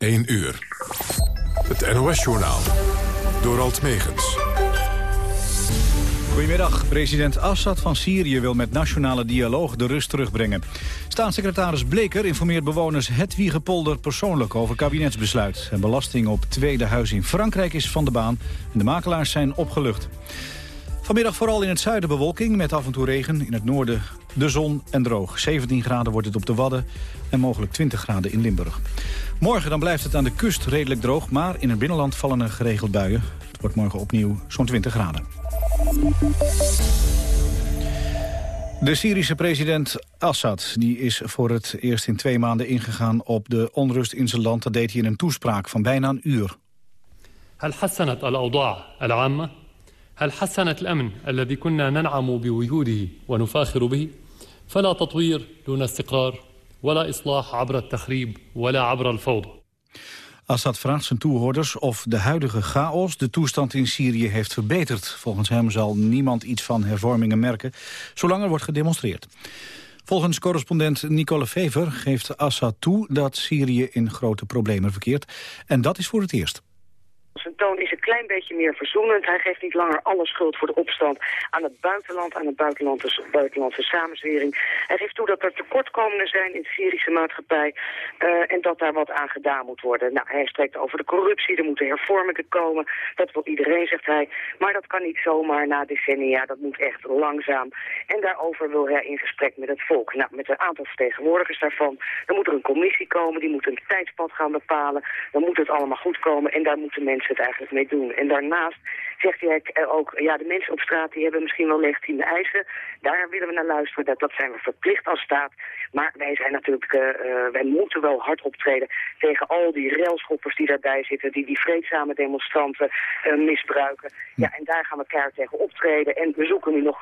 1 uur. Het NOS-journaal. Door Alt Megens. Goedemiddag. President Assad van Syrië wil met nationale dialoog de rust terugbrengen. Staatssecretaris Bleker informeert bewoners Hedwiegepolder persoonlijk over kabinetsbesluit. En belasting op tweede huis in Frankrijk is van de baan en de makelaars zijn opgelucht. Vanmiddag vooral in het zuiden bewolking met af en toe regen. In het noorden de zon en droog. 17 graden wordt het op de Wadden en mogelijk 20 graden in Limburg. Morgen dan blijft het aan de kust redelijk droog, maar in het binnenland vallen er geregeld buien. Het wordt morgen opnieuw zo'n 20 graden. De Syrische president Assad die is voor het eerst in twee maanden ingegaan op de onrust in zijn land. Dat deed hij in een toespraak van bijna een uur. هل حسنت الأوضاع العامة؟ هل حسنت الأمن الذي كنا ننعم بوجوده ونفاخر به؟ فلا تطوير دون استقرار ولا إصلاح عبر التخريب ولا عبر الفوضى Assad vraagt zijn toehoorders of de huidige chaos de toestand in Syrië heeft verbeterd. Volgens hem zal niemand iets van hervormingen merken, zolang er wordt gedemonstreerd. Volgens correspondent Nicole Fever geeft Assad toe dat Syrië in grote problemen verkeert. En dat is voor het eerst. Zijn toon is een klein beetje meer verzoenend. Hij geeft niet langer alle schuld voor de opstand aan het buitenland, aan de buitenlandse, buitenlandse samenzwering. Hij geeft toe dat er tekortkomingen zijn in de Syrische maatschappij uh, en dat daar wat aan gedaan moet worden. Nou, hij spreekt over de corruptie, er moeten hervormingen komen. Dat wil iedereen, zegt hij. Maar dat kan niet zomaar na decennia, dat moet echt langzaam. En daarover wil hij in gesprek met het volk. Nou, met een aantal vertegenwoordigers daarvan. Dan moet er een commissie komen, die moet een tijdspad gaan bepalen. Dan moet het allemaal goed komen en daar moeten mensen het eigenlijk mee doen. En daarnaast zegt hij ook, ja, de mensen op straat die hebben misschien wel legitieme eisen. Daar willen we naar luisteren, dat, dat zijn we verplicht als staat. Maar wij zijn natuurlijk, uh, wij moeten wel hard optreden tegen al die railschoppers die daarbij zitten, die die vreedzame demonstranten uh, misbruiken. Ja, en daar gaan we keihard tegen optreden. En we zoeken nu nog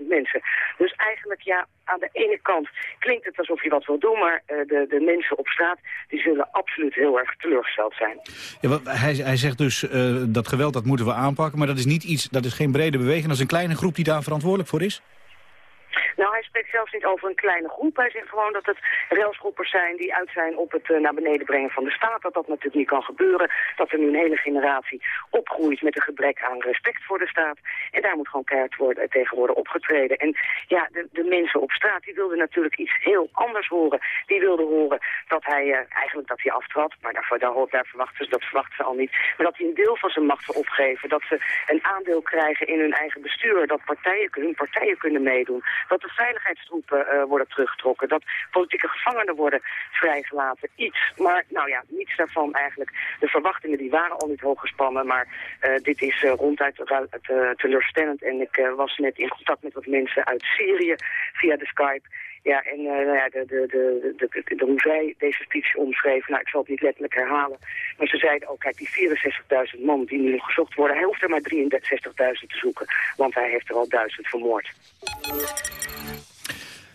64.000 mensen. Dus eigenlijk, ja, aan de ene kant klinkt het alsof je wat wil doen, maar de, de mensen op straat, die zullen absoluut heel erg teleurgesteld zijn. Ja, hij, hij zegt dus, uh, dat geweld, dat moeten we aanpakken, maar dat is niet iets, dat is geen brede beweging, dat is een kleine groep die daar verantwoordelijk voor is? Nou, hij spreekt zelfs niet over een kleine groep. Hij zegt gewoon dat het railsgroepers zijn die uit zijn op het uh, naar beneden brengen van de staat. Dat dat natuurlijk niet kan gebeuren. Dat er nu een hele generatie opgroeit met een gebrek aan respect voor de staat. En daar moet gewoon keihard worden, tegen worden opgetreden. En ja, de, de mensen op straat, die wilden natuurlijk iets heel anders horen. Die wilden horen dat hij, uh, eigenlijk dat hij aftrad. Maar daarvoor, daar, daar verwachten ze, dat verwachten ze al niet. Maar dat hij een deel van zijn macht wil opgeven. Dat ze een aandeel krijgen in hun eigen bestuur. Dat partijen, hun partijen kunnen meedoen. Dat de veiligheidstroepen uh, worden teruggetrokken. Dat politieke gevangenen worden vrijgelaten. Iets, maar nou ja, niets daarvan eigenlijk. De verwachtingen die waren al niet hoog gespannen, maar uh, dit is uh, ronduit teleurstellend. En ik was net in contact met wat mensen uit Syrië via de Skype. Ja, en uh, nou ja, de, de, de, de, hoe zij deze speech omschreven, nou, ik zal het niet letterlijk herhalen. Maar ze zeiden ook, kijk, die 64.000 man die nu gezocht worden, hij hoeft er maar 63.000 te zoeken. Want hij heeft er al duizend vermoord.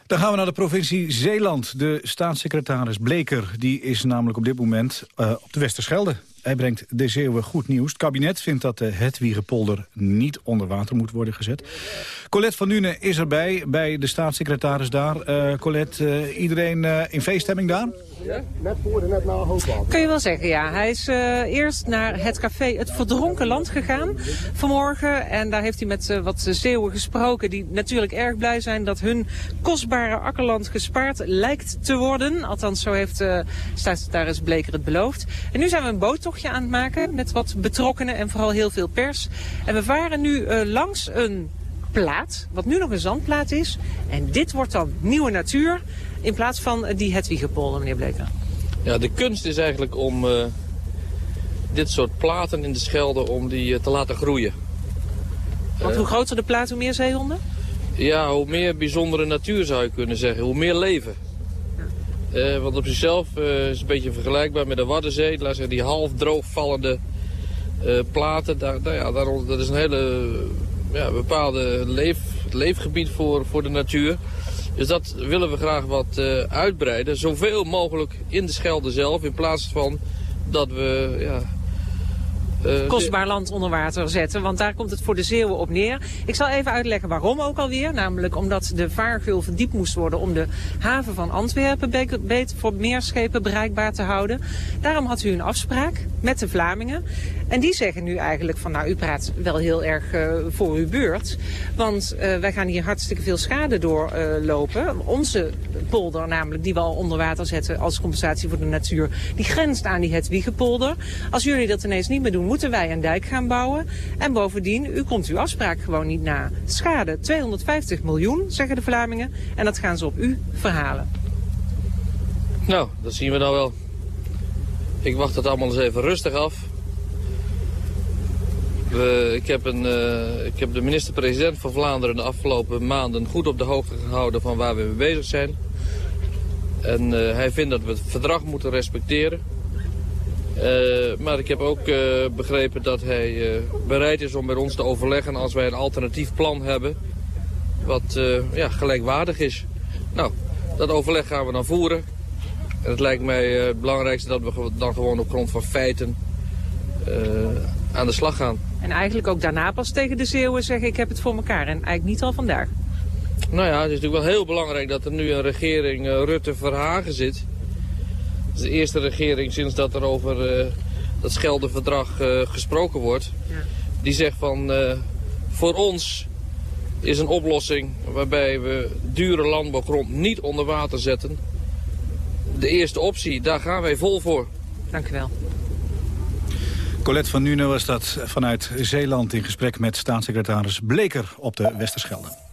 Dan gaan we naar de provincie Zeeland. De staatssecretaris Bleker die is namelijk op dit moment uh, op de Westerschelde. Hij brengt de Zeeuwen goed nieuws. Het kabinet vindt dat de Hetwiegepolder niet onder water moet worden gezet. Colette van Nuenen is erbij, bij de staatssecretaris daar. Uh, Colette, uh, iedereen uh, in feeststemming daar? Ja, net voor de net na hoofdwater. Kun je wel zeggen, ja. Hij is eerst naar het café Het Verdronken Land gegaan vanmorgen. En daar heeft hij met wat Zeeuwen gesproken die natuurlijk erg blij zijn... dat hun kostbare akkerland gespaard lijkt te worden. Althans, zo heeft staatssecretaris Bleker het beloofd. En nu zijn we een aan het maken met wat betrokkenen en vooral heel veel pers. En we varen nu langs een plaat, wat nu nog een zandplaat is. En dit wordt dan nieuwe natuur in plaats van die Hedwigepolder, meneer Bleker. Ja, de kunst is eigenlijk om uh, dit soort platen in de Schelde om die uh, te laten groeien. Want hoe groter de plaat, hoe meer zeehonden? Ja, hoe meer bijzondere natuur zou je kunnen zeggen. Hoe meer leven. Ja. want op zichzelf is het een beetje vergelijkbaar met de Waddenzee. Laat zeggen, die half droogvallende platen. Daar, daar, ja, dat is een hele ja, bepaalde leef, leefgebied voor, voor de natuur. Dus dat willen we graag wat uitbreiden. Zoveel mogelijk in de Schelde zelf. In plaats van dat we ja, uh, kostbaar land onder water zetten. Want daar komt het voor de Zeeuwen op neer. Ik zal even uitleggen waarom ook alweer. Namelijk omdat de vaargul verdiept moest worden om de haven van Antwerpen beter voor meer schepen bereikbaar te houden. Daarom had u een afspraak met de Vlamingen. En die zeggen nu eigenlijk van nou u praat wel heel erg uh, voor uw beurt. Want uh, wij gaan hier hartstikke veel schade doorlopen. Onze polder namelijk die we al onder water zetten als compensatie voor de natuur. Die grenst aan die Hetwiegepolder. Als jullie dat ineens niet meer doen moeten wij een dijk gaan bouwen. En bovendien, u komt uw afspraak gewoon niet na. Schade 250 miljoen, zeggen de Vlamingen. En dat gaan ze op u verhalen. Nou, dat zien we dan wel. Ik wacht het allemaal eens even rustig af. We, ik, heb een, uh, ik heb de minister-president van Vlaanderen de afgelopen maanden goed op de hoogte gehouden van waar we mee bezig zijn. En uh, hij vindt dat we het verdrag moeten respecteren. Uh, maar ik heb ook uh, begrepen dat hij uh, bereid is om met ons te overleggen als wij een alternatief plan hebben. Wat ja, gelijkwaardig is. Nou, dat overleg gaan we dan voeren. En het lijkt mij het belangrijkste dat we dan gewoon op grond van feiten aan de slag gaan. En eigenlijk ook daarna pas tegen de Zeeuwen zeggen ik heb het voor elkaar. En eigenlijk niet al vandaag. Nou ja, het is natuurlijk wel heel belangrijk dat er nu een regering Rutte-Verhagen zit is de eerste regering sinds dat er over uh, dat Scheldenverdrag uh, gesproken wordt. Ja. Die zegt van uh, voor ons is een oplossing waarbij we dure landbouwgrond niet onder water zetten. De eerste optie, daar gaan wij vol voor. Dank u wel. Colette van Nuenen was dat vanuit Zeeland in gesprek met staatssecretaris Bleker op de Westerschelde.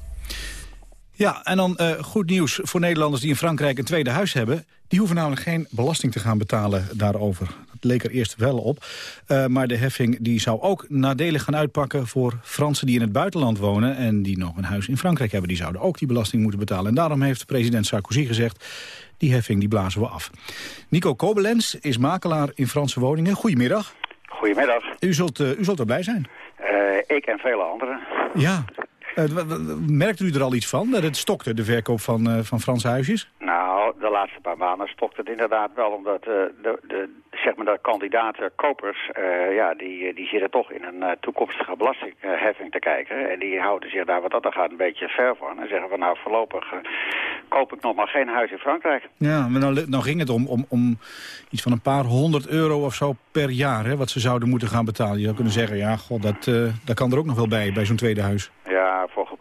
Ja, en dan uh, goed nieuws voor Nederlanders die in Frankrijk een tweede huis hebben. Die hoeven namelijk geen belasting te gaan betalen daarover. Dat leek er eerst wel op. Uh, maar de heffing die zou ook nadelig gaan uitpakken voor Fransen die in het buitenland wonen... en die nog een huis in Frankrijk hebben. Die zouden ook die belasting moeten betalen. En daarom heeft president Sarkozy gezegd... die heffing die blazen we af. Nico Kobelens is makelaar in Franse woningen. Goedemiddag. Goedemiddag. U zult, uh, u zult er blij zijn. ik en vele anderen. Ja, merkt u er al iets van, dat het stokte, de verkoop van, uh, van Franse huisjes? Nou, de laatste paar maanden stokte het inderdaad wel, omdat uh, de, de, zeg maar de kandidaten kopers, ja, die, die zitten toch in een toekomstige belastingheffing te kijken. En die houden zich daar wat dat gaat een beetje ver van. En zeggen van nou, voorlopig koop ik nog maar geen huis in Frankrijk. Ja, maar nou ging het om, om, om iets van een paar honderd euro of zo per jaar, hè, wat ze zouden moeten gaan betalen. Je zou kunnen zeggen, ja, god, dat, dat kan er ook nog wel bij, bij zo'n tweede huis.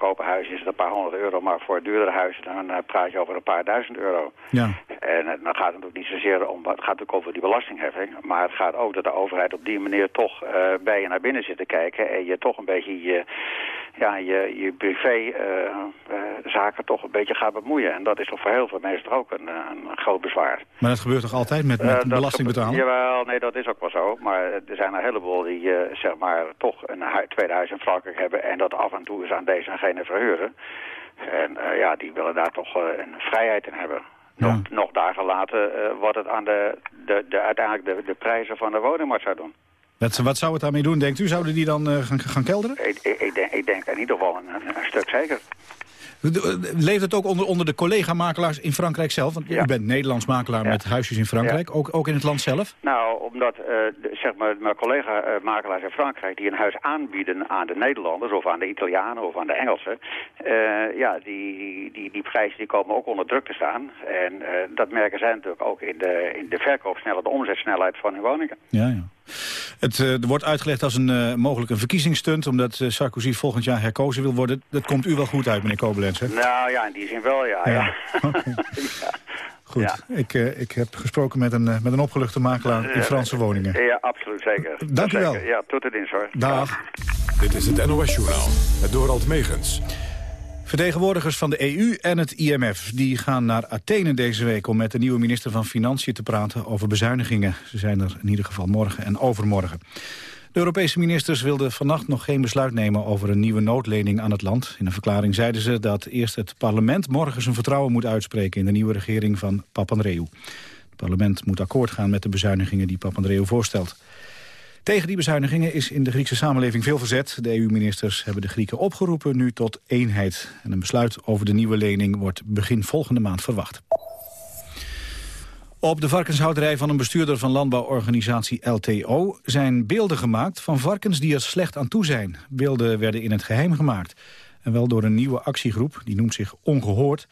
Goedkope is het een paar honderd euro, maar voor duurdere huizen dan uh, praat je over een paar duizend euro. Ja. En uh, dan gaat het ook niet zozeer om, het gaat natuurlijk over die belastingheffing, maar het gaat ook dat de overheid op die manier toch uh, bij je naar binnen zit te kijken en je toch een beetje je, ja, je, je privézaken toch een beetje gaat bemoeien. En dat is toch voor heel veel mensen toch ook een, een groot bezwaar. Maar dat gebeurt toch altijd met, met belasting betalen? Jawel, nee, dat is ook wel zo. Maar er zijn een heleboel die zeg maar toch een tweede huis in Frankrijk hebben en dat af en toe is aan deze en gene verhuren. En uh, ja, die willen daar toch uh, een vrijheid in hebben. Nog, ja. nog dagen later uh, wat het aan de, de, de, uiteindelijk de, de prijzen van de woningmarkt zou doen. Wat, wat zou het daarmee doen, denkt u? Zouden die dan gaan, gaan kelderen? Ik, ik, ik, denk, ik denk in ieder geval een, een stuk zeker. Leeft het ook onder, onder de collega-makelaars in Frankrijk zelf? Want ja. u bent Nederlands makelaar ja. met huisjes in Frankrijk, ja. ook, ook in het land zelf? Nou, omdat uh, de, zeg maar, mijn collega-makelaars in Frankrijk... die een huis aanbieden aan de Nederlanders of aan de Italianen of aan de Engelsen... Uh, ja, die, die, die prijzen die komen ook onder druk te staan. En uh, dat merken zij natuurlijk ook in de, in de verkoopsnelheid, de omzetsnelheid van hun woningen. Ja, ja. Het uh, er wordt uitgelegd als een uh, mogelijk een verkiezingsstunt... omdat uh, Sarkozy volgend jaar herkozen wil worden. Dat komt u wel goed uit, meneer Koblenz, hè? Nou ja, in die zin wel, ja. ja. ja. Okay. ja. Goed, ja. ik, ik heb gesproken met een, met een opgeluchte makelaar in Franse woningen. Ja, absoluut, zeker. Dank u wel. Ja, tot de dienst, hoor. Dag. Dit is het NOS Journaal, het Dorald Megens. Vertegenwoordigers van de EU en het IMF die gaan naar Athene deze week... om met de nieuwe minister van Financiën te praten over bezuinigingen. Ze zijn er in ieder geval morgen en overmorgen. De Europese ministers wilden vannacht nog geen besluit nemen... over een nieuwe noodlening aan het land. In een verklaring zeiden ze dat eerst het parlement morgen zijn vertrouwen moet uitspreken... in de nieuwe regering van Papandreou. Het parlement moet akkoord gaan met de bezuinigingen die Papandreou voorstelt. Tegen die bezuinigingen is in de Griekse samenleving veel verzet. De EU-ministers hebben de Grieken opgeroepen nu tot eenheid. En een besluit over de nieuwe lening wordt begin volgende maand verwacht. Op de varkenshouderij van een bestuurder van landbouworganisatie LTO... zijn beelden gemaakt van varkens die er slecht aan toe zijn. Beelden werden in het geheim gemaakt. En wel door een nieuwe actiegroep, die noemt zich Ongehoord.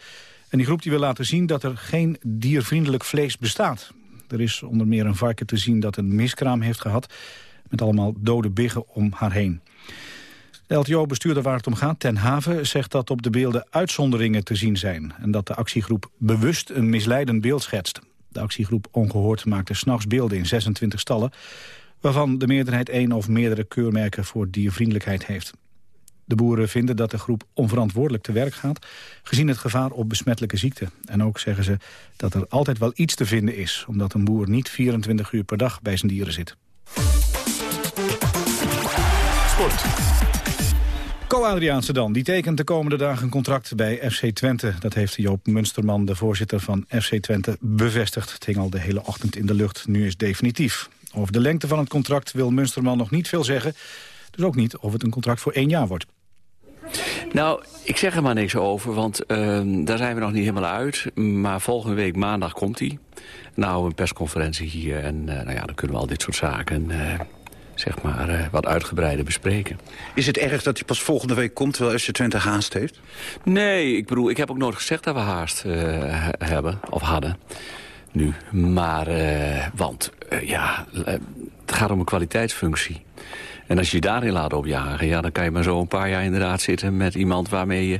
En die groep die wil laten zien dat er geen diervriendelijk vlees bestaat. Er is onder meer een varken te zien dat een miskraam heeft gehad... met allemaal dode biggen om haar heen. De LTO-bestuurder waar het om gaat, Ten Haven, zegt dat op de beelden uitzonderingen te zien zijn... en dat de actiegroep bewust een misleidend beeld schetst. De actiegroep Ongehoord maakte s'nachts beelden in 26 stallen... waarvan de meerderheid één of meerdere keurmerken voor diervriendelijkheid heeft. De boeren vinden dat de groep onverantwoordelijk te werk gaat... gezien het gevaar op besmettelijke ziekten. En ook zeggen ze dat er altijd wel iets te vinden is... omdat een boer niet 24 uur per dag bij zijn dieren zit. Sport. Co Adriaanse dan, die tekent de komende dagen een contract bij FC Twente. Dat heeft Joop Munsterman, de voorzitter van FC Twente, bevestigd. Het hing al de hele ochtend in de lucht, nu is het definitief. Over de lengte van het contract wil Munsterman nog niet veel zeggen. Dus ook niet of het een contract voor één jaar wordt. Nou, ik zeg er maar niks over, want uh, daar zijn we nog niet helemaal uit. Maar volgende week maandag komt hij. Nou, een persconferentie hier en uh, nou ja, dan kunnen we al dit soort zaken... Uh, zeg maar, uh, wat uitgebreider bespreken. Is het erg dat hij pas volgende week komt, terwijl FC Twente haast heeft? Nee, ik bedoel, ik heb ook nooit gezegd dat we haast hebben, of hadden. Nu, maar, want, ja, het gaat om een kwaliteitsfunctie. En als je je daarin laat opjagen, ja, dan kan je maar zo een paar jaar inderdaad zitten met iemand waarmee je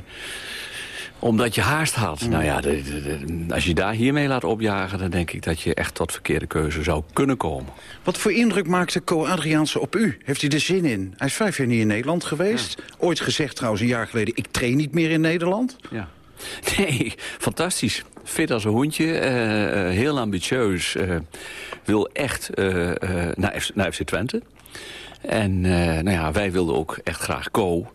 omdat je haast had. Mm. Nou ja, de, de, de, als je daar hiermee laat opjagen... dan denk ik dat je echt tot verkeerde keuze zou kunnen komen. Wat voor indruk maakte Co Adriaanse op u? Heeft hij er zin in? Hij is vijf jaar niet in Nederland geweest. Ja. Ooit gezegd trouwens een jaar geleden... ik train niet meer in Nederland. Ja. Nee, fantastisch. Fit als een hondje, uh, uh, heel ambitieus. Uh, wil echt naar, F naar FC Twente. En nou ja, wij wilden ook echt graag Co...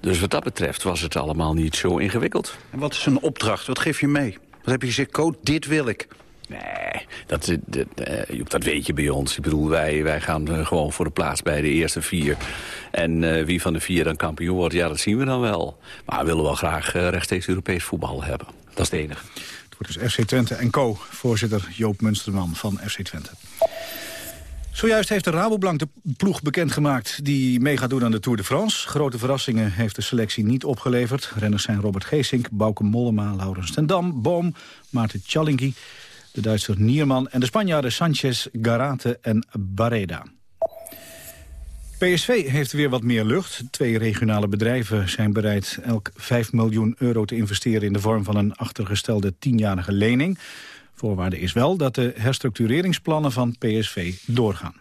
Dus wat dat betreft was het allemaal niet zo ingewikkeld. En wat is een opdracht? Wat geef je mee? Wat heb je gezegd, Code, dit wil ik? Nee, dat, dat, dat, weet je bij ons. Ik bedoel, wij, wij gaan gewoon voor de plaats bij de eerste vier. En uh, wie van de vier dan kampioen wordt, ja, dat zien we dan wel. Maar we willen wel graag uh, rechtstreeks Europees voetbal hebben. Dat is het enige. Het wordt dus FC Twente en Co. Voorzitter Joop Munsterman van FC Twente. Zojuist heeft de Rabobank de ploeg bekendgemaakt die mee gaat doen aan de Tour de France. Grote verrassingen heeft de selectie niet opgeleverd. Renners zijn Robert Geesink, Bauke Mollema, Laurens ten Dam, Boom, Maarten Tjallinki, de Duitser Nierman en de Spanjaarden Sanchez, Garate en Barreda. PSV heeft weer wat meer lucht. Twee regionale bedrijven zijn bereid elk 5 miljoen euro te investeren... in de vorm van een achtergestelde tienjarige lening. Voorwaarde is wel dat de herstructureringsplannen van PSV doorgaan.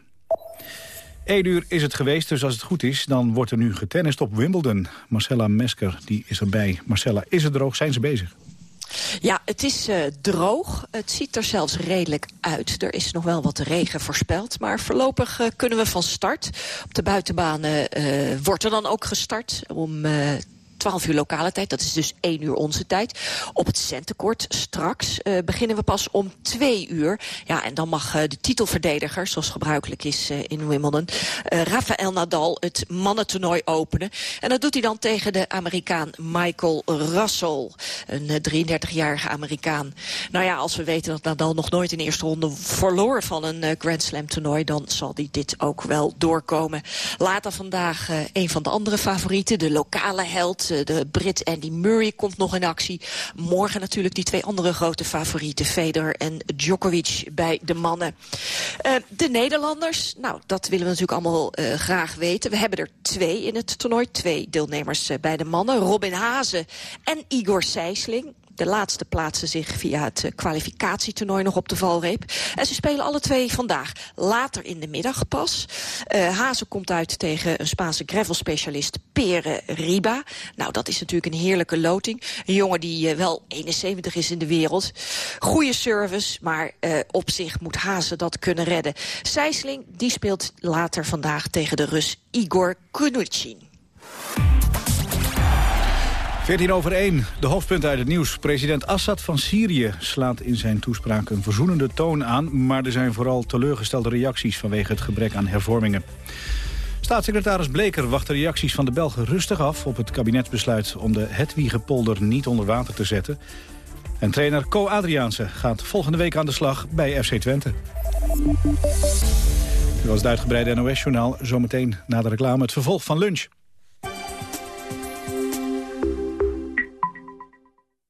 Eén uur is het geweest, dus als het goed is, dan wordt er nu getennist op Wimbledon. Marcella Mesker die is erbij. Marcella, is het droog? Zijn ze bezig? Ja, het is uh, droog. Het ziet er zelfs redelijk uit. Er is nog wel wat regen voorspeld. Maar voorlopig uh, kunnen we van start. Op de buitenbanen uh, wordt er dan ook gestart om 12 uur lokale tijd. Dat is dus 1 uur onze tijd. Op het centenkort straks uh, beginnen we pas om 2 uur. Ja, en dan mag uh, de titelverdediger, zoals gebruikelijk is uh, in Wimbledon... Rafael Nadal het mannentoernooi openen. En dat doet hij dan tegen de Amerikaan Michael Russell. Een 33-jarige Amerikaan. Nou ja, als we weten dat Nadal nog nooit in de eerste ronde verloor... van een Grand Slam toernooi, dan zal hij dit ook wel doorkomen. Later vandaag een van de andere favorieten, de lokale held de Brit Andy Murray komt nog in actie. Morgen natuurlijk die twee andere grote favorieten. Federer en Djokovic bij de mannen. Uh, de Nederlanders, nou dat willen we natuurlijk allemaal uh, graag weten. We hebben er twee in het toernooi. Twee deelnemers bij de mannen. Robin Hazen en Igor Sijsling. De laatste plaatsen zich via het uh, kwalificatietoernooi nog op de valreep. En ze spelen alle twee vandaag. Later in de middag pas. Uh, Hazen komt uit tegen een Spaanse gravelspecialist Pere Riba. Nou, dat is natuurlijk een heerlijke loting. Een jongen die uh, wel 71 is in de wereld. Goede service, maar op zich moet Hazen dat kunnen redden. Sijsling, die speelt later vandaag tegen de Rus Igor Kunuchin. 14 over 1, de hoofdpunten uit het nieuws. President Assad van Syrië slaat in zijn toespraak een verzoenende toon aan... maar er zijn vooral teleurgestelde reacties vanwege het gebrek aan hervormingen. Staatssecretaris Bleker wacht de reacties van de Belgen rustig af... op het kabinetsbesluit om de Hetwiegepolder niet onder water te zetten. En trainer Co Adriaanse gaat volgende week aan de slag bij FC Twente. Dit was het uitgebreide NOS-journaal. Zometeen na de reclame het vervolg van lunch.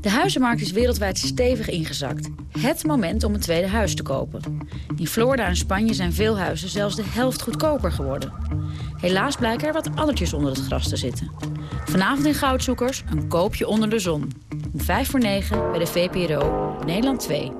De huizenmarkt is wereldwijd stevig ingezakt. Het moment om een tweede huis te kopen. In Florida en Spanje zijn veel huizen zelfs de helft goedkoper geworden. Helaas blijken er wat addertjes onder het gras te zitten. Vanavond in Goudzoekers een koopje onder de zon. Om 5 voor 9 bij de VPRO, Nederland 2.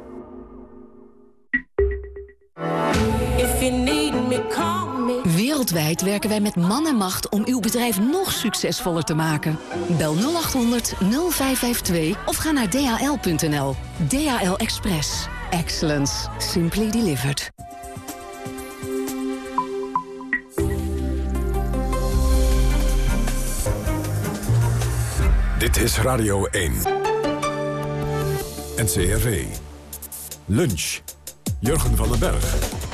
Wereldwijd werken wij met man en macht om uw bedrijf nog succesvoller te maken. Bel 0800 0552 of ga naar dhl.nl. DHL Express. Excellence. Simply delivered. Dit is Radio 1. NCRV. Lunch. Jurgen van den Berg.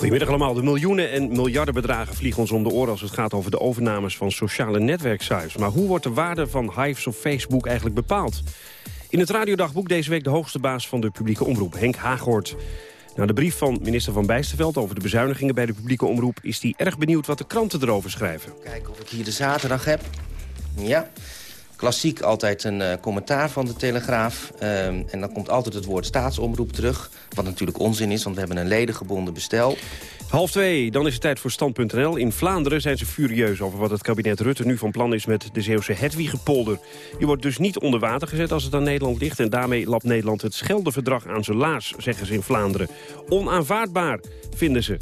Goedemiddag allemaal. De miljoenen en miljarden bedragen vliegen ons om de oren... als het gaat over de overnames van sociale netwerksites. Maar hoe wordt de waarde van Hives of Facebook eigenlijk bepaald? In het radiodagboek deze week de hoogste baas van de publieke omroep, Henk Haaghoort. Na de brief van minister Van Bijsterveld over de bezuinigingen bij de publieke omroep... is hij erg benieuwd wat de kranten erover schrijven. Kijken of ik hier de zaterdag heb. Ja, klassiek altijd een uh, commentaar van de Telegraaf. Uh, en dan komt altijd het woord staatsomroep terug. Wat natuurlijk onzin is, want we hebben een ledengebonden bestel. Half twee, dan is het tijd voor Stand.nl. In Vlaanderen zijn ze furieus over wat het kabinet Rutte nu van plan is... met de Zeeuwse Hedwiegepolder. Die wordt dus niet onder water gezet als het aan Nederland ligt... en daarmee lapt Nederland het Scheldeverdrag aan zijn laars, zeggen ze in Vlaanderen. Onaanvaardbaar, vinden ze.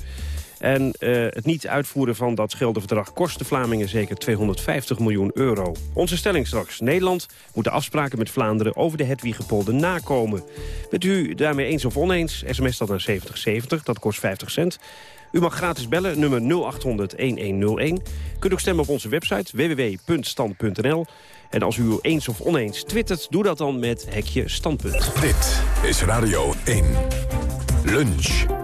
En uh, het niet uitvoeren van dat schilderverdrag kost de Vlamingen zeker 250 miljoen euro. Onze stelling straks. Nederland moet de afspraken met Vlaanderen over de Hedwiegepolder nakomen. Bent u daarmee eens of oneens? SMS dat naar 7070, dat kost 50 cent. U mag gratis bellen, nummer 0800-1101. Kunt ook stemmen op onze website www.stand.nl. En als u eens of oneens twittert, doe dat dan met hekje standpunt. Dit is Radio 1. Lunch.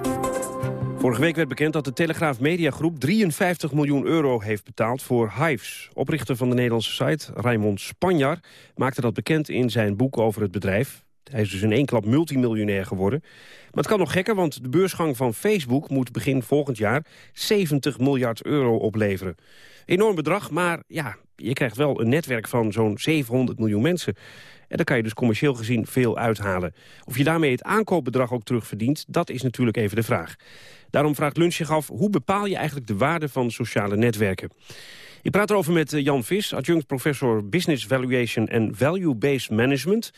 Vorige week werd bekend dat de Telegraaf Mediagroep 53 miljoen euro heeft betaald voor Hives. Oprichter van de Nederlandse site, Raymond Spanjar, maakte dat bekend in zijn boek over het bedrijf. Hij is dus in één klap multimiljonair geworden. Maar het kan nog gekker, want de beursgang van Facebook moet begin volgend jaar 70 miljard euro opleveren. Enorm bedrag, maar ja, je krijgt wel een netwerk van zo'n 700 miljoen mensen. En daar kan je dus commercieel gezien veel uithalen. Of je daarmee het aankoopbedrag ook terugverdient, dat is natuurlijk even de vraag. Daarom vraagt Lunch zich af, hoe bepaal je eigenlijk de waarde van sociale netwerken? Ik praat erover met eh, Jan Vis, adjunct professor Business Valuation en Value-Based Management.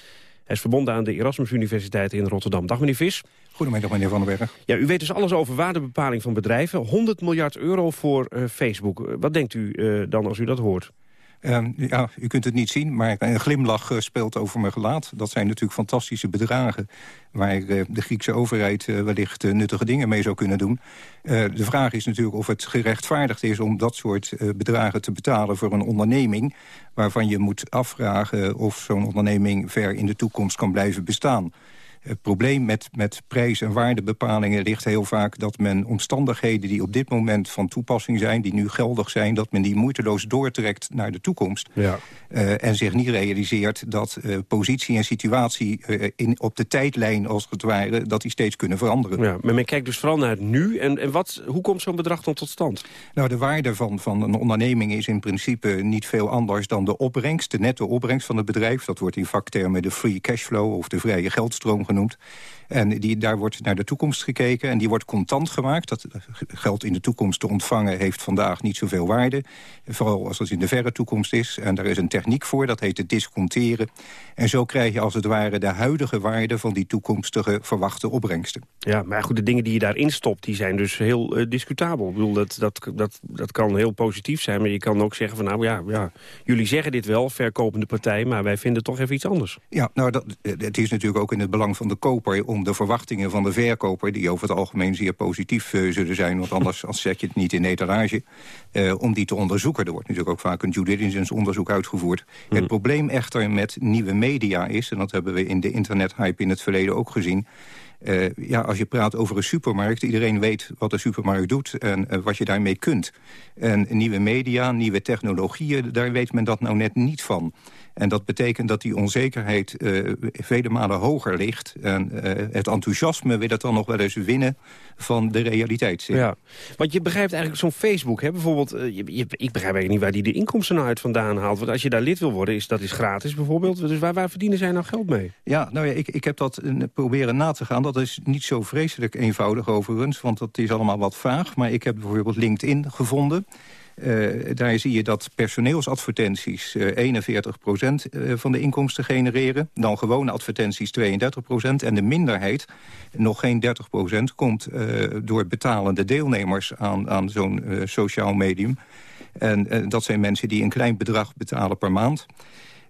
Hij is verbonden aan de Erasmus Universiteit in Rotterdam. Dag meneer Vis. Goedemiddag meneer Van der Berg. Ja, u weet dus alles over waardebepaling van bedrijven. 100 miljard euro voor uh, Facebook. Wat denkt u uh, dan als u dat hoort? Uh, ja, u kunt het niet zien, maar een glimlach uh, speelt over mijn gelaat. Dat zijn natuurlijk fantastische bedragen... waar uh, de Griekse overheid wellicht nuttige dingen mee zou kunnen doen. de vraag is natuurlijk of het gerechtvaardigd is om dat soort bedragen te betalen... voor een onderneming waarvan je moet afvragen... of zo'n onderneming ver in de toekomst kan blijven bestaan. Het probleem met, met prijs- en waardebepalingen ligt heel vaak... dat men omstandigheden die op dit moment van toepassing zijn... die nu geldig zijn, dat men die moeiteloos doortrekt naar de toekomst. Ja. Uh, en zich niet realiseert dat uh, positie en situatie uh, in, op de tijdlijn, als het ware... dat die steeds kunnen veranderen. Ja, maar men kijkt dus vooral naar het nu. En, en wat, hoe komt zo'n bedrag dan tot stand? Nou, de waarde van, van een onderneming is in principe niet veel anders... dan de opbrengst, de netto opbrengst van het bedrijf. Dat wordt in vaktermen de free cashflow of de vrije geldstroom genoemd genoemd. En die, daar wordt naar de toekomst gekeken en die wordt contant gemaakt. Dat geld in de toekomst te ontvangen heeft vandaag niet zoveel waarde. Vooral als het in de verre toekomst is. En daar is een techniek voor, dat heet het disconteren. En zo krijg je als het ware de huidige waarde van die toekomstige verwachte opbrengsten. Ja, maar goed, de dingen die je daarin stopt, die zijn dus heel uh, discutabel. Ik bedoel, dat, dat, dat, dat kan heel positief zijn, maar je kan ook zeggen van nou ja, ja, jullie zeggen dit wel, verkopende partij, maar wij vinden toch even iets anders. Ja, nou dat, het is natuurlijk ook in het belang van de koper... om de verwachtingen van de verkoper, die over het algemeen zeer positief uh, zullen zijn... want anders als zet je het niet in etalage, uh, om die te onderzoeken. Er wordt natuurlijk ook vaak een due diligence onderzoek uitgevoerd. Hmm. Het probleem echter met nieuwe media is, en dat hebben we in de internethype in het verleden ook gezien... Uh, ja, als je praat over een supermarkt, iedereen weet wat een supermarkt doet en uh, wat je daarmee kunt. En nieuwe media, nieuwe technologieën, daar weet men dat nou net niet van. En dat betekent dat die onzekerheid uh, vele malen hoger ligt. En uh, het enthousiasme wil het dan nog wel eens winnen van de realiteit. Ja, want je begrijpt eigenlijk zo'n Facebook, hè, bijvoorbeeld... Uh, je, je, ik begrijp eigenlijk niet waar die de inkomsten nou uit vandaan haalt. Want als je daar lid wil worden, is dat is gratis bijvoorbeeld. Dus waar, waar verdienen zij nou geld mee? Ja, nou ja, ik, ik heb dat proberen na te gaan. Dat is niet zo vreselijk eenvoudig overigens, want dat is allemaal wat vaag. Maar ik heb bijvoorbeeld LinkedIn gevonden... Uh, daar zie je dat personeelsadvertenties uh, 41 procent uh, van de inkomsten genereren. Dan gewone advertenties 32 procent. En de minderheid, nog geen 30 procent, komt door betalende deelnemers aan, aan zo'n sociaal medium. En dat zijn mensen die een klein bedrag betalen per maand.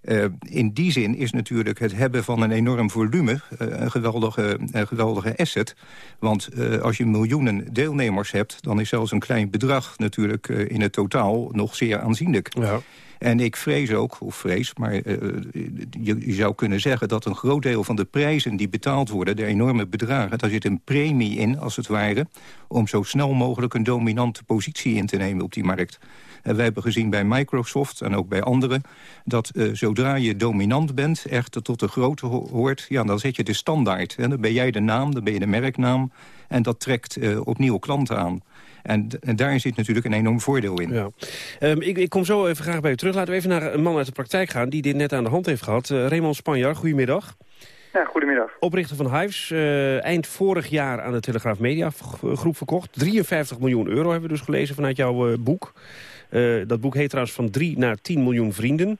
Uh, in die zin is natuurlijk het hebben van een enorm volume uh, een, geweldige, een geweldige asset. Want als je miljoenen deelnemers hebt... dan is zelfs een klein bedrag natuurlijk in het totaal nog zeer aanzienlijk. Ja. En ik vrees ook, of vrees, maar uh, je, je, zou kunnen zeggen... dat een groot deel van de prijzen die betaald worden, de enorme bedragen... daar zit een premie in, als het ware... om zo snel mogelijk een dominante positie in te nemen op die markt. En wij hebben gezien bij Microsoft en ook bij anderen... dat uh, zodra je dominant bent, echt tot de grote hoort... ja, dan zet je de standaard. Hè. Dan ben jij de naam, dan ben je de merknaam... en dat trekt uh, opnieuw klanten aan. En, en, daar zit natuurlijk een enorm voordeel in. Ja. Um, ik, ik, kom zo even graag bij u terug. Laten we even naar een man uit de praktijk gaan... die dit net aan de hand heeft gehad. Uh, Raymond Spanjar, goedemiddag. Ja, goedemiddag. Oprichter van Hives, uh, eind vorig jaar aan de Telegraaf Media groep verkocht. 53 miljoen euro hebben we dus gelezen vanuit jouw uh, boek. Uh, dat boek heet trouwens van 3 naar 10 miljoen vrienden.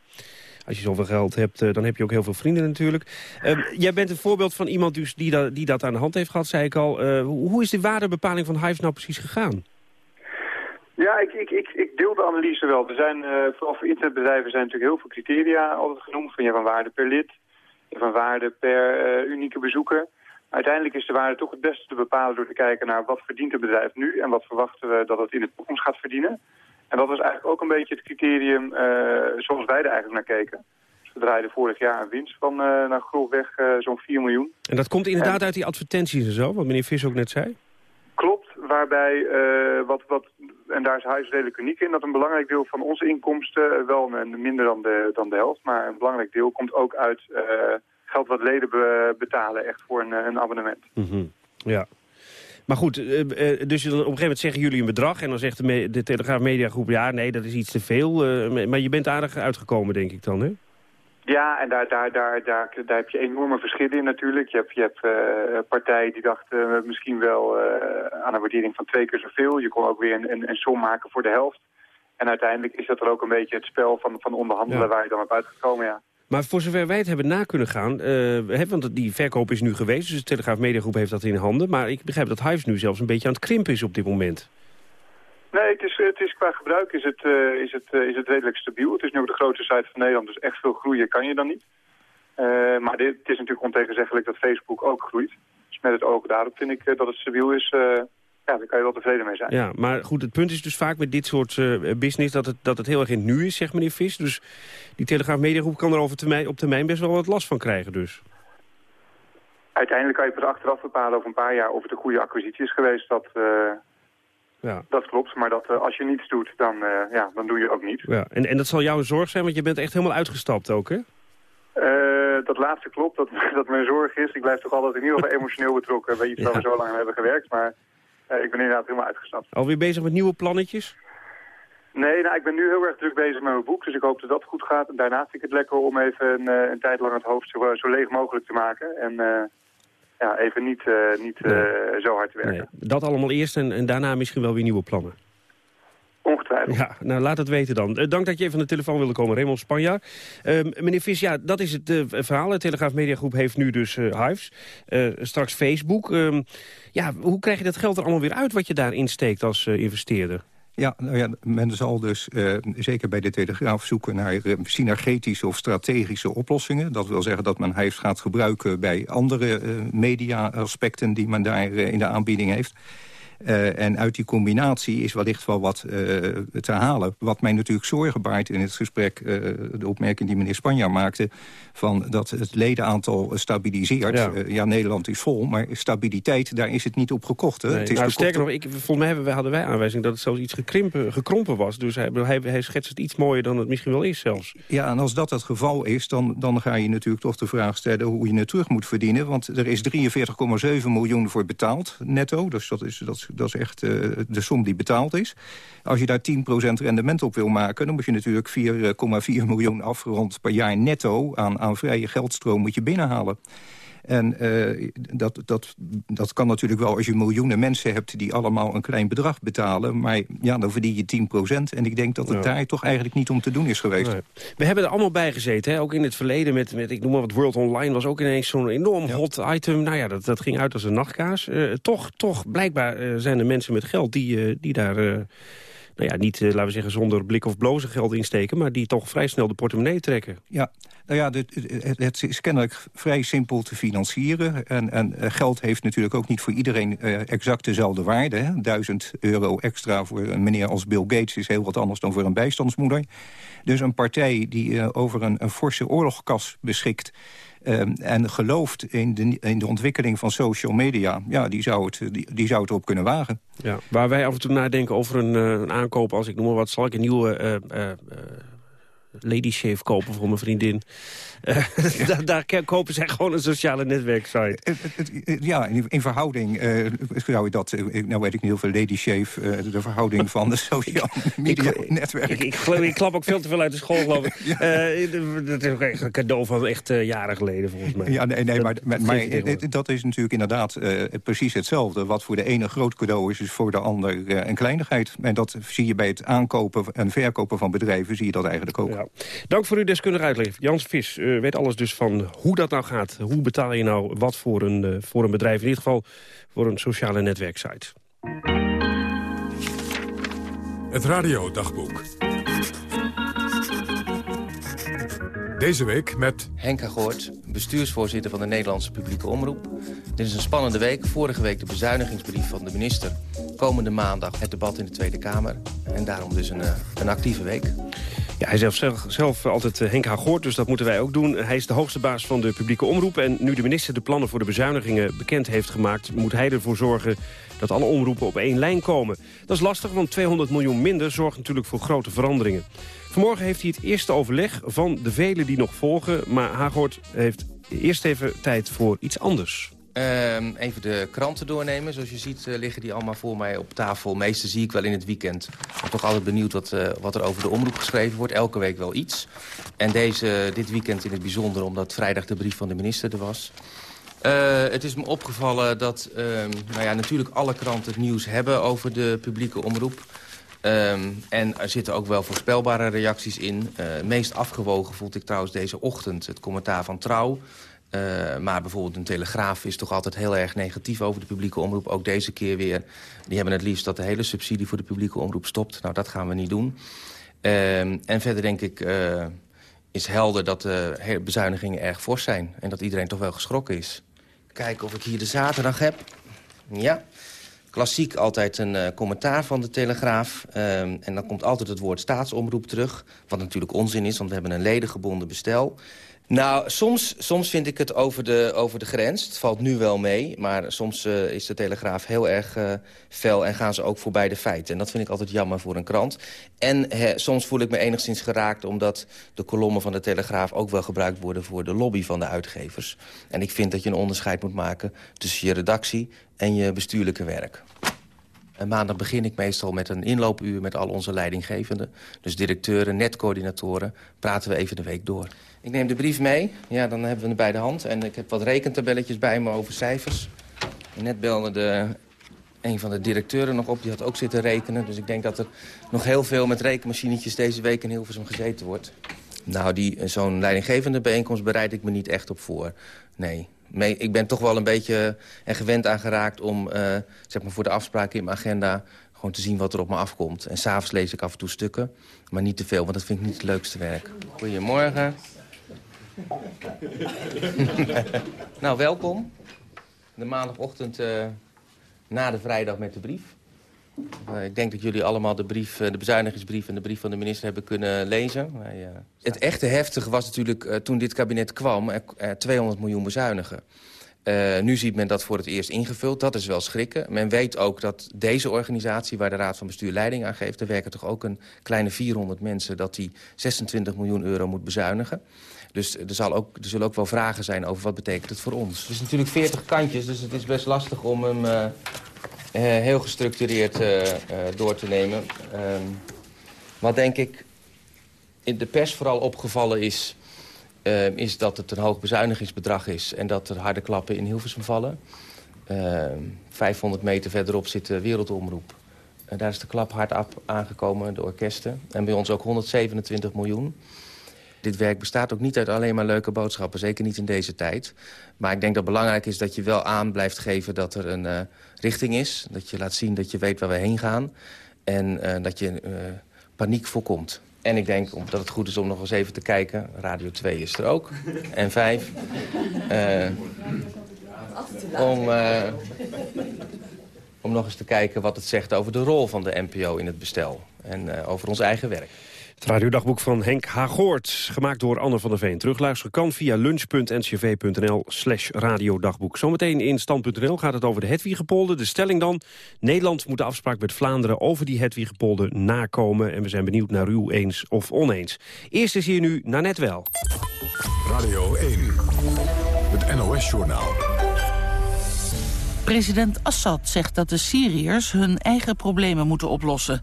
Als je zoveel geld hebt, uh, dan heb je ook heel veel vrienden natuurlijk. Uh, jij bent een voorbeeld van iemand dus die, die dat aan de hand heeft gehad, zei ik al. hoe is de waardebepaling van Hives nou precies gegaan? Ja, ik, ik, ik, ik deel de analyse wel. Er zijn, voor internetbedrijven zijn natuurlijk heel veel criteria altijd genoemd. Van hebt een waarde per lid, een waarde per unieke bezoeker. Uiteindelijk is de waarde toch het beste te bepalen door te kijken naar wat verdient het bedrijf nu en wat verwachten we dat het in de toekomst gaat verdienen. En dat was eigenlijk ook een beetje het criterium uh, zoals wij er eigenlijk naar keken. Dus we draaiden vorig jaar een winst van uh, naar grofweg uh, zo'n 4 miljoen. En dat komt inderdaad en... uit die advertenties en zo, wat meneer Vis ook net zei? Klopt, waarbij, wat, wat, en daar is Huis redelijk uniek in, dat een belangrijk deel van onze inkomsten, wel minder dan de, dan de helft, maar een belangrijk deel komt ook uit geld wat leden be betalen echt voor een, een abonnement. Mm -hmm. Ja. Maar goed, uh, uh, dus dan op een gegeven moment zeggen jullie een bedrag... en dan zegt de, de Telegraaf Mediagroep, ja, nee, dat is iets te veel. Uh, maar je bent aardig uitgekomen, denk ik dan, hè? Ja, en daar, daar, daar, daar, daar heb je enorme verschillen in natuurlijk. Je hebt, je hebt uh, partijen die dachten misschien wel uh, aan een waardering van twee keer zoveel. Je kon ook weer een, een, een som maken voor de helft. En uiteindelijk is dat er ook een beetje het spel van, van onderhandelen ja. waar je dan op uitgekomen, ja. Maar voor zover wij het hebben na kunnen gaan... Uh, want die verkoop is nu geweest, dus de Telegraaf Mediagroep heeft dat in handen. Maar ik begrijp dat Hives nu zelfs een beetje aan het krimpen is op dit moment. Nee, het is, het is qua gebruik is het, uh, is, het, uh, is het redelijk stabiel. Het is nu de grootste site van Nederland, dus echt veel groeien kan je dan niet. Maar dit, het is natuurlijk ontegenzeggelijk dat Facebook ook groeit. Dus met het oog daarop vind ik dat het stabiel is ja, daar kan je wel tevreden mee zijn. Ja, maar goed, het punt is dus vaak met dit soort uh, business dat het, dat het heel erg in het nu is, zegt meneer Vis. Dus die Telegraaf Mediagroep kan er over termijn, op termijn best wel wat last van krijgen dus. Uiteindelijk kan je pas achteraf bepalen over een paar jaar of het een goede acquisitie is geweest. Dat, uh, ja. dat klopt, maar dat, uh, als je niets doet, dan, ja, dan doe je ook niet. Ja. En, en dat zal jou een zorg zijn, want je bent echt helemaal uitgestapt ook, hè? dat laatste klopt, dat, dat mijn zorg is. Ik blijf toch altijd in ieder geval emotioneel betrokken bij iets ja. waar we zo lang aan hebben gewerkt. Maar uh, ik ben inderdaad helemaal uitgestapt. Alweer bezig met nieuwe plannetjes? Nee, nou, ik ben nu heel erg druk bezig met mijn boek, dus ik hoop dat dat goed gaat. En daarnaast vind ik het lekker om even een, uh, een tijd lang het hoofd zo, zo, leeg mogelijk te maken. En ja, even niet, niet nee. zo hard te werken. Nee. Dat allemaal eerst en, en daarna misschien wel weer nieuwe plannen. Ongetwijfeld. Ja, nou laat het weten dan. Uh, dank dat je even aan de telefoon wilde komen, Raymond Spanjaar. Uh, meneer Vis, ja, dat is het uh, verhaal. De Telegraaf Mediagroep heeft nu dus Hives. straks Facebook. Ehm, ja, hoe krijg je dat geld er allemaal weer uit wat je daarin steekt als investeerder? Ja, nou ja, men zal dus uh, zeker bij de Telegraaf zoeken naar uh, synergetische of strategische oplossingen. Dat wil zeggen dat men hij gaat gebruiken bij andere uh, media-aspecten die men daar in de aanbieding heeft. Uh, en uit die combinatie is wellicht wel wat uh, te halen. Wat mij natuurlijk zorgen baart in het gesprek... Uh, de opmerking die meneer Spanja maakte... van dat het ledenaantal stabiliseert. Ja. ja. Nederland is vol, maar stabiliteit, daar is het niet op gekocht. Hè? Nee. Het is nou, sterker nog, ik, volgens mij hebben, hadden wij aanwijzing... dat het zelfs iets gekrimpen, gekrompen was. Dus hij, hij, hij schetst het iets mooier dan het misschien wel is zelfs. Ja, en als dat het geval is, dan, dan ga je natuurlijk toch de vraag stellen... hoe je het terug moet verdienen. Want er is 43,7 miljoen voor betaald, netto. Dus dat is... Dat dat is echt uh, de som die betaald is. Als je daar 10% rendement op wil maken... dan moet je natuurlijk 4,4 miljoen afgerond per jaar netto... aan, aan vrije geldstroom moet je binnenhalen. En uh, dat, dat, dat kan natuurlijk wel als je miljoenen mensen hebt... die allemaal een klein bedrag betalen. Maar ja, dan verdien je 10% En ik denk dat het ja. daar toch eigenlijk niet om te doen is geweest. Nee. We hebben er allemaal bij gezeten. Hè? Ook in het verleden met, met, ik noem maar wat, World Online... was ook ineens zo'n enorm hot item. Nou ja, dat, dat ging uit als een nachtkaas. Uh, toch, toch, blijkbaar uh, zijn er mensen met geld die, die daar nou ja, niet, uh, laten we zeggen, zonder blik of blozen geld insteken... maar die toch vrij snel de portemonnee trekken. Ja, nou ja, het, het, is kennelijk vrij simpel te financieren. En, en geld heeft natuurlijk ook niet voor iedereen uh, exact dezelfde waarde. Hè. Duizend euro extra voor een meneer als Bill Gates is heel wat anders dan voor een bijstandsmoeder. Dus een partij die over een, een forse oorlogkas beschikt... Uh, en gelooft in de, in de ontwikkeling van social media... ja, die zou het, die, die zou het erop kunnen wagen. Ja, waar wij af en toe nadenken over een, uh, een aankoop... als ik noem maar wat, zal ik een nieuwe... Uh, lady shave kopen voor mijn vriendin. Uh, ja. daar, daar, kopen zij gewoon een sociale netwerksite. Ja, in, in verhouding uh, zou je dat... nou weet ik niet heel veel lady shave... Uh, de verhouding van de sociale media ik, netwerk. Ik, ik, ik, klap ook veel te veel uit de school, geloof ik. ja. dat is ook echt een cadeau van echt jaren geleden, volgens mij. Ja, nee, nee maar, maar, maar dat is natuurlijk inderdaad precies hetzelfde. Wat voor de ene groot cadeau is, is voor de ander een kleinigheid. En dat zie je bij het aankopen en verkopen van bedrijven... zie je dat eigenlijk ook. Ja. Dank voor uw deskundige uitleg. Jans Vis weet alles dus van hoe dat nou gaat. Hoe betaal je nou wat voor een, uh, voor een bedrijf? In ieder geval voor een sociale netwerksite. Het radiodagboek. Deze week met... Henk Goort, bestuursvoorzitter van de Nederlandse publieke omroep. Dit is een spannende week. Vorige week de bezuinigingsbrief van de minister. Komende maandag het debat in de Tweede Kamer. En daarom dus een, een actieve week. Ja, hij zelf, zelf, zelf altijd Henk Hagoort, dus dat moeten wij ook doen. Hij is de hoogste baas van de publieke omroep. En nu de minister de plannen voor de bezuinigingen bekend heeft gemaakt... moet hij ervoor zorgen dat alle omroepen op één lijn komen. Dat is lastig, want 200 miljoen minder zorgt natuurlijk voor grote veranderingen. Vanmorgen heeft hij het eerste overleg van de velen die nog volgen. Maar Hagoort heeft eerst even tijd voor iets anders. Um, even de kranten doornemen. Zoals je ziet uh, liggen die allemaal voor mij op tafel. Meeste zie ik wel in het weekend. Ik ben toch altijd benieuwd wat, uh, wat er over de omroep geschreven wordt. Elke week wel iets. En deze, dit weekend in het bijzonder omdat vrijdag de brief van de minister er was. Uh, het is me opgevallen dat nou ja, natuurlijk alle kranten het nieuws hebben over de publieke omroep. Um, en er zitten ook wel voorspelbare reacties in. meest afgewogen vond ik trouwens deze ochtend het commentaar van Trouw... Uh, maar bijvoorbeeld een Telegraaf is toch altijd heel erg negatief over de publieke omroep. Ook deze keer weer. Die hebben het liefst dat de hele subsidie voor de publieke omroep stopt. Nou, dat gaan we niet doen. Uh, en verder denk ik uh, is helder dat de bezuinigingen erg fors zijn. En dat iedereen toch wel geschrokken is. Kijken of ik hier de zaterdag heb. Ja. Klassiek altijd een uh, commentaar van de Telegraaf. Uh, en dan komt altijd het woord staatsomroep terug. Wat natuurlijk onzin is, want we hebben een ledengebonden bestel. Nou, soms, soms vind ik het over de, over de grens. Het valt nu wel mee, maar soms uh, is de Telegraaf heel erg uh, fel... en gaan ze ook voorbij de feiten. En dat vind ik altijd jammer voor een krant. En soms voel ik me enigszins geraakt... omdat de kolommen van de Telegraaf ook wel gebruikt worden... voor de lobby van de uitgevers. En ik vind dat je een onderscheid moet maken tussen je redactie... en je bestuurlijke werk. En maandag begin ik meestal met een inloopuur met al onze leidinggevenden. Dus directeuren, netcoördinatoren, praten we even de week door. Ik neem de brief mee, ja, dan hebben we hem bij de hand. En ik heb wat rekentabelletjes bij me over cijfers. En net belde de, een van de directeuren nog op, die had ook zitten rekenen. Dus ik denk dat er nog heel veel met rekenmachinetjes deze week in Hilversum gezeten wordt. Nou, zo'n leidinggevende bijeenkomst bereid ik me niet echt op voor. Nee, mee, ik ben toch wel een beetje er gewend aan geraakt om uh, zeg maar voor de afspraken in mijn agenda Gewoon te zien wat er op me afkomt. En s'avonds lees ik af en toe stukken. Maar niet te veel, want dat vind ik niet het leukste werk. Goedemorgen. nou, welkom. De maandagochtend uh, na de vrijdag met de brief. Uh, ik denk dat jullie allemaal de, brief, uh, de bezuinigingsbrief en de brief van de minister hebben kunnen lezen. Het echte heftige was natuurlijk toen dit kabinet kwam, 200 miljoen bezuinigen. Uh, nu ziet men dat voor het eerst ingevuld. Dat is wel schrikken. Men weet ook dat deze organisatie, waar de Raad van Bestuur leiding aan geeft... er werken toch ook een kleine 400 mensen... dat die 26 miljoen euro moet bezuinigen. Dus er, zal ook, er zullen ook wel vragen zijn over wat betekent het voor ons. Het is natuurlijk 40 kantjes, dus het is best lastig om hem uh, uh, heel gestructureerd door te nemen. Ehm, wat denk ik in de pers vooral opgevallen is... Uh, is dat het een hoog bezuinigingsbedrag is... en dat er harde klappen in Hilversum vallen. Uh, 500 meter verderop zit de Wereldomroep. Daar is de klap hard op aangekomen, de orkesten. En bij ons ook 127 miljoen. Dit werk bestaat ook niet uit alleen maar leuke boodschappen. Zeker niet in deze tijd. Maar ik denk dat het belangrijk is dat je wel aan blijft geven... dat er een uh, richting is. Dat je laat zien dat je weet waar we heen gaan. En uh, dat je uh, paniek voorkomt. En ik denk dat het goed is om nog eens even te kijken. Radio 2 is er ook. En 5. Uh, om, uh, om nog eens te kijken wat het zegt over de rol van de NPO in het bestel. En uh, over ons eigen werk. Het radiodagboek van Henk Hagoort, gemaakt door Anne van der Veen. Terugluisteren kan via lunch.ncv.nl slash radiodagboek. Zometeen in stand.nl gaat het over de Hedwiegepolder. De stelling dan, Nederland moet de afspraak met Vlaanderen over die Hedwiegepolder nakomen. En we zijn benieuwd naar u eens of oneens. Eerst is hier nu Nanette Wel. Radio 1, het NOS-journaal. President Assad zegt dat de Syriërs hun eigen problemen moeten oplossen.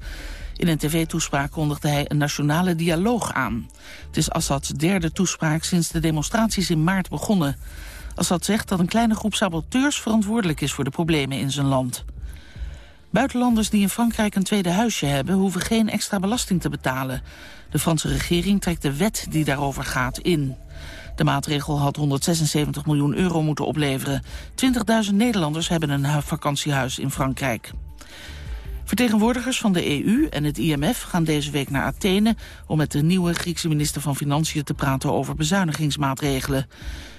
In een tv-toespraak kondigde hij een nationale dialoog aan. Het is Assads derde toespraak sinds de demonstraties in maart begonnen. Assad zegt dat een kleine groep saboteurs verantwoordelijk is voor de problemen in zijn land. Buitenlanders die in Frankrijk een tweede huisje hebben... hoeven geen extra belasting te betalen. De Franse regering trekt de wet die daarover gaat in. De maatregel had 176 miljoen euro moeten opleveren. 20.000 Nederlanders hebben een vakantiehuis in Frankrijk. Vertegenwoordigers van de EU en het IMF gaan deze week naar Athene... om met de nieuwe Griekse minister van Financiën te praten over bezuinigingsmaatregelen.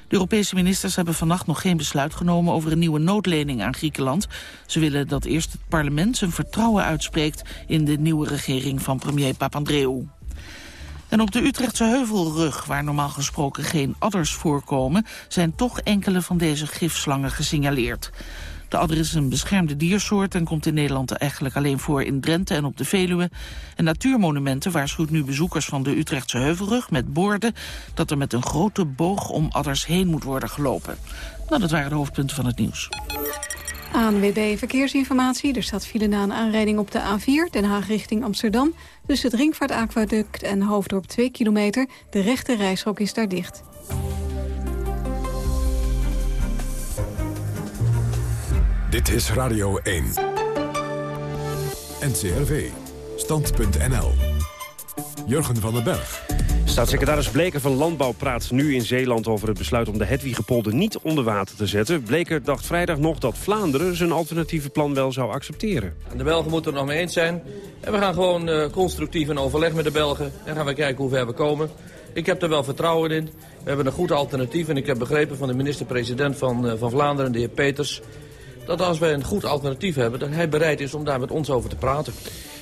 De Europese ministers hebben vannacht nog geen besluit genomen over een nieuwe noodlening aan Griekenland. Ze willen dat eerst het parlement zijn vertrouwen uitspreekt in de nieuwe regering van premier Papandreou. En op de Utrechtse Heuvelrug, waar normaal gesproken geen adders voorkomen... zijn toch enkele van deze gifslangen gesignaleerd. De adder is een beschermde diersoort en komt in Nederland eigenlijk alleen voor in Drenthe en op de Veluwe. En Natuurmonumenten waarschuwt nu bezoekers van de Utrechtse Heuvelrug met borden dat er met een grote boog om adders heen moet worden gelopen. Nou, dat waren de hoofdpunten van het nieuws. ANWB Verkeersinformatie. Er staat file na een aanrijding op de A4, Den Haag richting Amsterdam. Tussen het Ringvaartaquaduct en Hoofddorp 2 kilometer. De rechte reishok is daar dicht. Dit is Radio 1. NCRV. Stand.nl. Jurgen van den Berg. Staatssecretaris Bleker van Landbouw praat nu in Zeeland over het besluit om de Hedwiegepolder niet onder water te zetten. Bleker dacht vrijdag nog dat Vlaanderen zijn alternatieve plan wel zou accepteren. De Belgen moeten het nog mee eens zijn. En we gaan gewoon uh, constructief in overleg met de Belgen. En gaan we kijken hoe ver we komen. Ik heb er wel vertrouwen in. We hebben een goed alternatief. En ik heb begrepen van de minister-president van, uh, van Vlaanderen, de heer Peters dat als wij een goed alternatief hebben... dat hij bereid is om daar met ons over te praten.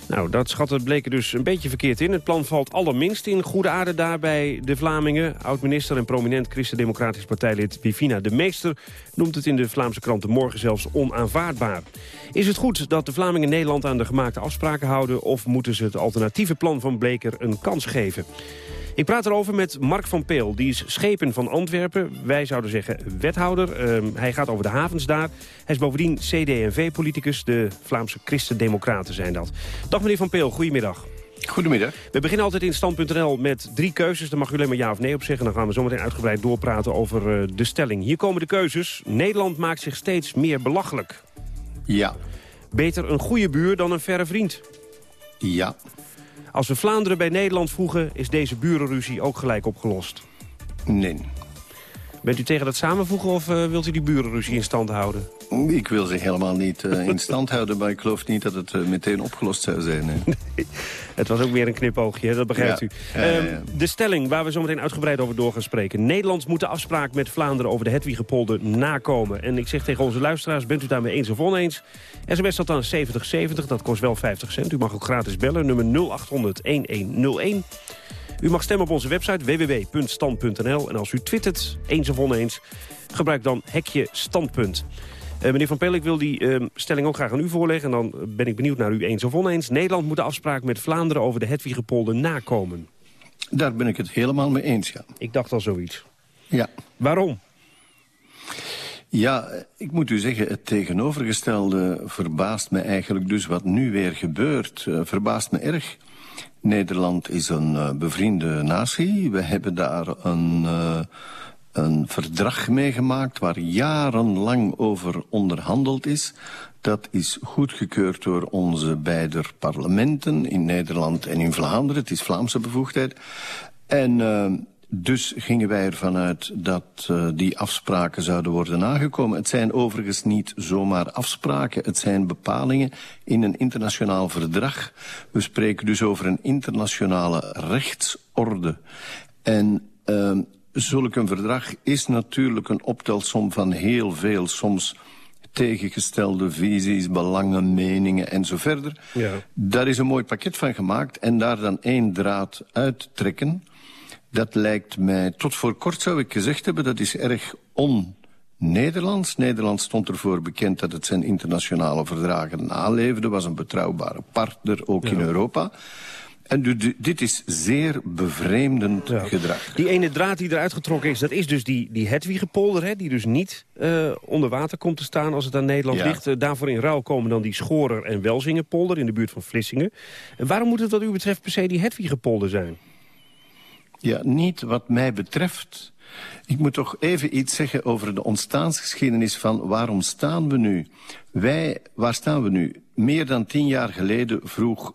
Nou, dat schatten bleken dus een beetje verkeerd in. Het plan valt allerminst in goede aarde daar bij de Vlamingen. Oud-minister en prominent Christen-Democratisch partijlid Bivina de Meester... noemt het in de Vlaamse kranten morgen zelfs onaanvaardbaar. Is het goed dat de Vlamingen Nederland aan de gemaakte afspraken houden... of moeten ze het alternatieve plan van Bleker een kans geven? Ik praat erover met Mark van Peel. Die is schepen van Antwerpen. Wij zouden zeggen wethouder. Uh, hij gaat over de havens daar. Hij is bovendien CD&V-politicus. De Vlaamse Christen-Democraten zijn dat. Dag meneer van Peel, goedemiddag. Goedemiddag. We beginnen altijd in stand.nl met drie keuzes. Daar mag u alleen maar ja of nee op zeggen. Dan gaan we zometeen uitgebreid doorpraten over uh, de stelling. Hier komen de keuzes. Nederland maakt zich steeds meer belachelijk. Ja. Beter een goede buur dan een verre vriend. Ja. Als we Vlaanderen bij Nederland voegen, is deze burenruzie ook gelijk opgelost? Nee. Bent u tegen dat samenvoegen of uh, wilt u die burenruzie in stand houden? Ik wil ze helemaal niet uh, in stand houden, maar ik geloof niet dat het uh, meteen opgelost zou zijn. Nee, het was ook weer een knipoogje, dat begrijpt Ja. u. Ja, Ehm, ja. De stelling waar we zo meteen uitgebreid over door gaan spreken. Nederland moet de afspraak met Vlaanderen over de Hedwigepolder nakomen. En ik zeg tegen onze luisteraars, bent u daarmee eens of oneens? SMS dat dan 7070, dat kost wel 50 cent. U mag ook gratis bellen, nummer 0800-1101. U mag stemmen op onze website www.stand.nl. En als u twittert, eens of oneens, gebruik dan hekje standpunt. Eh, meneer Van Peel, ik wil die ehm, stelling ook graag aan u voorleggen. En dan ben ik benieuwd naar u eens of oneens. Nederland moet de afspraak met Vlaanderen over de Hedwigepolder nakomen. Daar ben ik het helemaal mee eens, ja. Ik dacht al zoiets. Ja. Waarom? Ja, ik moet u zeggen, het tegenovergestelde verbaast me eigenlijk. Dus wat nu weer gebeurt, eh, verbaast me erg. Nederland is een eh, bevriende natie. We hebben daar een, een verdrag meegemaakt waar jarenlang over onderhandeld is. Dat is goedgekeurd door onze beide parlementen in Nederland en in Vlaanderen. Het is Vlaamse bevoegdheid. En eh, dus gingen wij ervan uit dat eh, die afspraken zouden worden nagekomen. Het zijn overigens niet zomaar afspraken. Het zijn bepalingen in een internationaal verdrag. We spreken dus over een internationale rechtsorde. En uh, zulk een verdrag is natuurlijk een optelsom van heel veel, soms tegengestelde visies, belangen, meningen en zo verder. Ja. Daar is een mooi pakket van gemaakt en daar dan één draad uittrekken... dat lijkt mij, tot voor kort zou ik gezegd hebben... dat is erg on-Nederlands. Nederland stond ervoor bekend dat het zijn internationale verdragen naleefde... was een betrouwbare partner, ook in Europa... En dit is zeer bevreemdend gedrag. Die ene draad die eruit getrokken is, dat is dus die, die Hedwigepolder... Hè, die dus niet eh, onder water komt te staan als het aan Nederland Ja. ligt. Eh, daarvoor in ruil komen dan die Schorer en Welzingenpolder... in de buurt van Vlissingen. En waarom moet het wat u betreft per se die Hedwigepolder zijn? Ja, niet wat mij betreft. Ik moet toch even iets zeggen over de ontstaansgeschiedenis van waarom staan we nu? Wij, waar staan we nu? Meer dan tien jaar geleden vroeg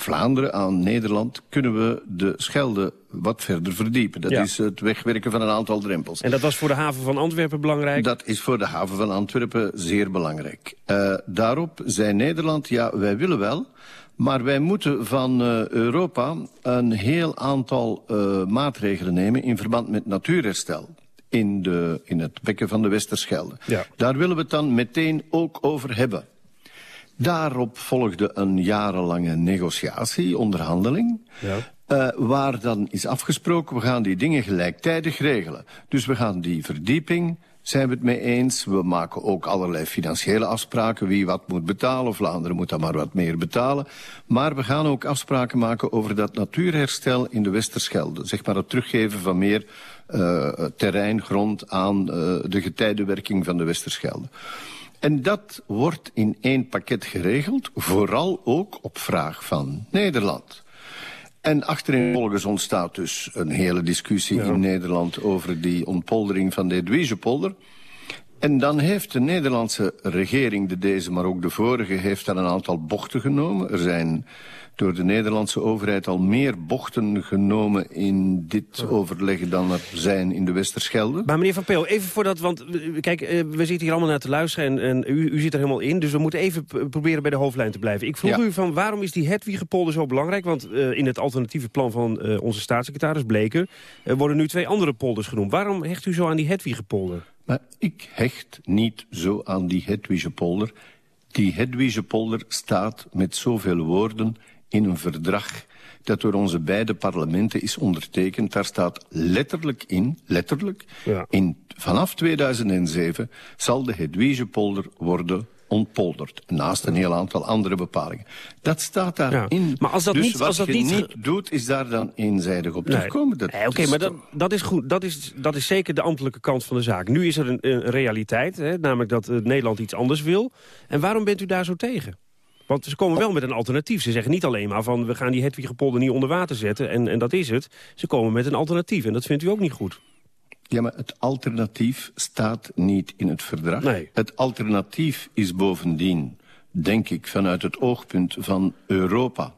Vlaanderen aan Nederland... kunnen we de Schelde wat verder verdiepen. Dat Ja. is het wegwerken van een aantal drempels. En dat was voor de haven van Antwerpen belangrijk? Dat is voor de haven van Antwerpen zeer belangrijk. Uh, daarop zei Nederland, ja, wij willen wel... maar wij moeten van uh, Europa een heel aantal uh, maatregelen nemen... in verband met natuurherstel in, de, in het bekken van de Westerschelde. Ja. Daar willen we het dan meteen ook over hebben. Daarop volgde een jarenlange negotiatie, onderhandeling... Ja. Uh, waar dan is afgesproken, we gaan die dingen gelijktijdig regelen. Dus we gaan die verdieping, zijn we het mee eens. We maken ook allerlei financiële afspraken, wie wat moet betalen. Vlaanderen moet dan maar wat meer betalen. Maar we gaan ook afspraken maken over dat natuurherstel in de Westerschelde. Zeg maar het teruggeven van meer uh, terrein, grond aan uh, de getijdenwerking van de Westerschelde. En dat wordt in één pakket geregeld, vooral ook op vraag van Nederland. En achtereenvolgens ontstaat dus een hele discussie ja. in Nederland... over die ontpoldering van de Edwigepolder. En dan heeft de Nederlandse regering, de deze, maar ook de vorige... heeft daar een aantal bochten genomen. Er zijn door de Nederlandse overheid al meer bochten genomen in dit overleg dan er zijn in de Westerschelde. Maar meneer Van Peel, even voordat, want kijk, we zitten hier allemaal naar te luisteren en, en u, u zit er helemaal in, dus we moeten even proberen bij de hoofdlijn te blijven. Ik vroeg Ja. u van waarom is die Hedwigepolder zo belangrijk? Want uh, in het alternatieve plan van uh, onze staatssecretaris Bleker uh, worden nu twee andere polders genoemd. Waarom hecht u zo aan die Hedwigepolder? Maar ik hecht niet zo aan die Hedwigepolder. Die Hedwigepolder staat met zoveel woorden in een verdrag dat door onze beide parlementen is ondertekend. Daar staat letterlijk in, letterlijk, ja. in, vanaf 2007 zal de Hedwigepolder worden ontpolderd. Naast een heel aantal andere bepalingen. Dat staat daarin. Ja. Maar als dat dus niet, wat als dat je niet... niet doet, is daar dan eenzijdig op Nee. terugkomen. Dat Nee, Oké, is maar dat, dat is goed. Dat is, dat is zeker de ambtelijke kant van de zaak. Nu is er een, een realiteit, hè, namelijk dat uh, Nederland iets anders wil. En waarom bent u daar zo tegen? Want ze komen wel met een alternatief. Ze zeggen niet alleen maar van we gaan die Hedwigepolder niet onder water zetten en, en dat is het. Ze komen met een alternatief en dat vindt u ook niet goed. Ja, maar het alternatief staat niet in het verdrag. Nee. Het alternatief is bovendien, denk ik, vanuit het oogpunt van Europa...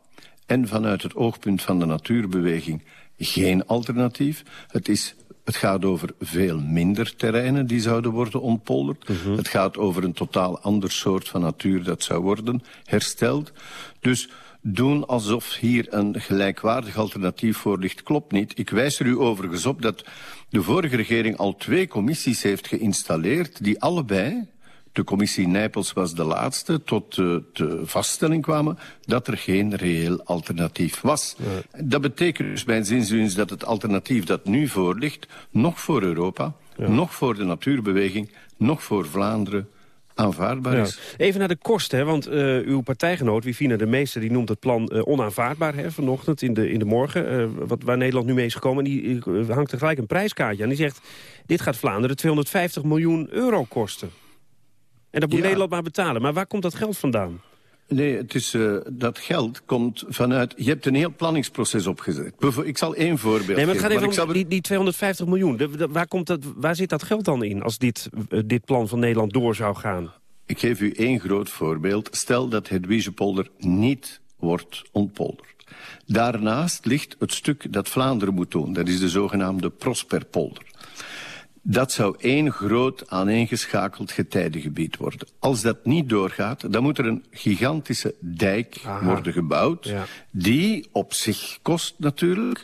en vanuit het oogpunt van de natuurbeweging geen alternatief. Het is Het gaat over veel minder terreinen die zouden worden ontpolderd. Het gaat over een totaal ander soort van natuur dat zou worden hersteld. Dus doen alsof hier een gelijkwaardig alternatief voor ligt, klopt niet. Ik wijs er u overigens op dat de vorige regering al twee commissies heeft geïnstalleerd... die allebei, de commissie Nijpels was de laatste, tot de, de vaststelling kwamen dat er geen reëel alternatief was. Dat betekent dus bij zinziens dat het alternatief dat nu voor ligt... nog voor Europa, nog voor de natuurbeweging, nog voor Vlaanderen aanvaardbaar Ja. is. Even naar de kosten, hè, want eh, uw partijgenoot Wifina de Meester... die noemt het plan eh, onaanvaardbaar hè, vanochtend in de, in de morgen... eh, wat, waar Nederland nu mee is gekomen. En die hangt er gelijk een prijskaartje aan. Die zegt, dit gaat Vlaanderen 250 miljoen euro kosten. En dat moet Ja. Nederland maar betalen. Maar waar komt dat geld vandaan? Nee, het is, eh, dat geld komt vanuit... Je hebt een heel planningsproces opgezet. Ik zal één voorbeeld Nee, maar het geven. gaat even om die, die 250 miljoen. De- de- waar, komt dat, waar zit dat geld dan in als dit, eh, dit plan van Nederland door zou gaan? Ik geef u één groot voorbeeld. Stel dat het Wiesepolder niet wordt ontpolderd. Daarnaast ligt het stuk dat Vlaanderen moet doen. Dat is de zogenaamde Prosperpolder. Dat zou één groot aaneengeschakeld getijdengebied worden. Als dat niet doorgaat, dan moet er een gigantische dijk worden gebouwd... Ja. die op zich kost natuurlijk...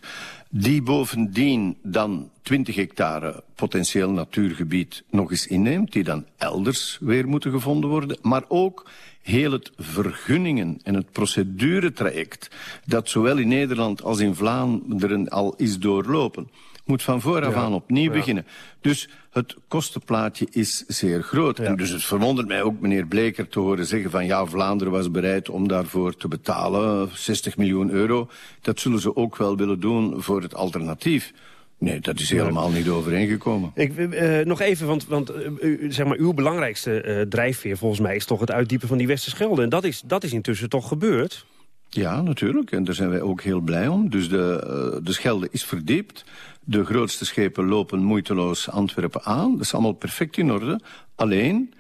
die bovendien dan 20 hectare potentieel natuurgebied nog eens inneemt... die dan elders weer moeten gevonden worden. Maar ook heel het vergunningen- en het proceduretraject... dat zowel in Nederland als in Vlaanderen al is doorlopen moet van vooraf Ja. aan opnieuw Ja. beginnen. Dus het kostenplaatje is zeer groot. En dus het verwondert mij ook meneer Bleker te horen zeggen van... ja, Vlaanderen was bereid om daarvoor te betalen, 60 miljoen euro. Dat zullen ze ook wel willen doen voor het alternatief. Nee, dat is helemaal niet overeengekomen. Ik, eh, nog even, want, want eh, zeg maar, uw belangrijkste eh, drijfveer volgens mij... is toch het uitdiepen van die Westerschelde. En dat is, dat is intussen toch gebeurd? Ja, natuurlijk. En daar zijn wij ook heel blij om. Dus de, eh, de Schelde is verdiept. De grootste schepen lopen moeiteloos Antwerpen aan. Dat is allemaal perfect in orde. Alleen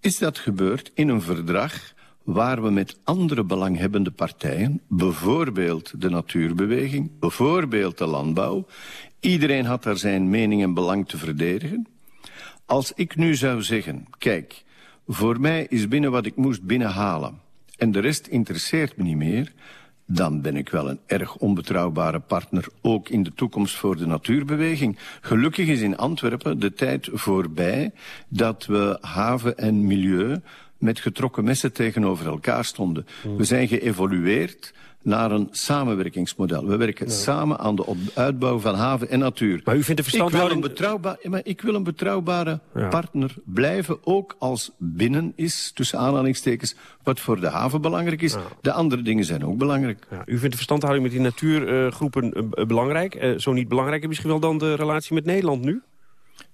is dat gebeurd in een verdrag waar we met andere belanghebbende partijen, bijvoorbeeld de natuurbeweging, bijvoorbeeld de landbouw, iedereen had daar zijn mening en belang te verdedigen. Als ik nu zou zeggen, kijk, voor mij is binnen wat ik moest binnenhalen en de rest interesseert me niet meer, dan ben ik wel een erg onbetrouwbare partner, ook in de toekomst voor de natuurbeweging. Gelukkig is in Antwerpen de tijd voorbij dat we haven en milieu met getrokken messen tegenover elkaar stonden. We zijn geëvolueerd naar een samenwerkingsmodel. We werken samen aan de op- uitbouw van haven en natuur. Maar u vindt de ik wil een, verstandhouding... maar ik wil een betrouwbare Ja. partner blijven, ook als binnen is, tussen aanhalingstekens, wat voor de haven belangrijk is. De andere dingen zijn ook belangrijk. Ja, u vindt de verstandhouding met die natuurgroepen eh, eh, belangrijk. Eh, zo niet belangrijker misschien wel dan de relatie met Nederland nu?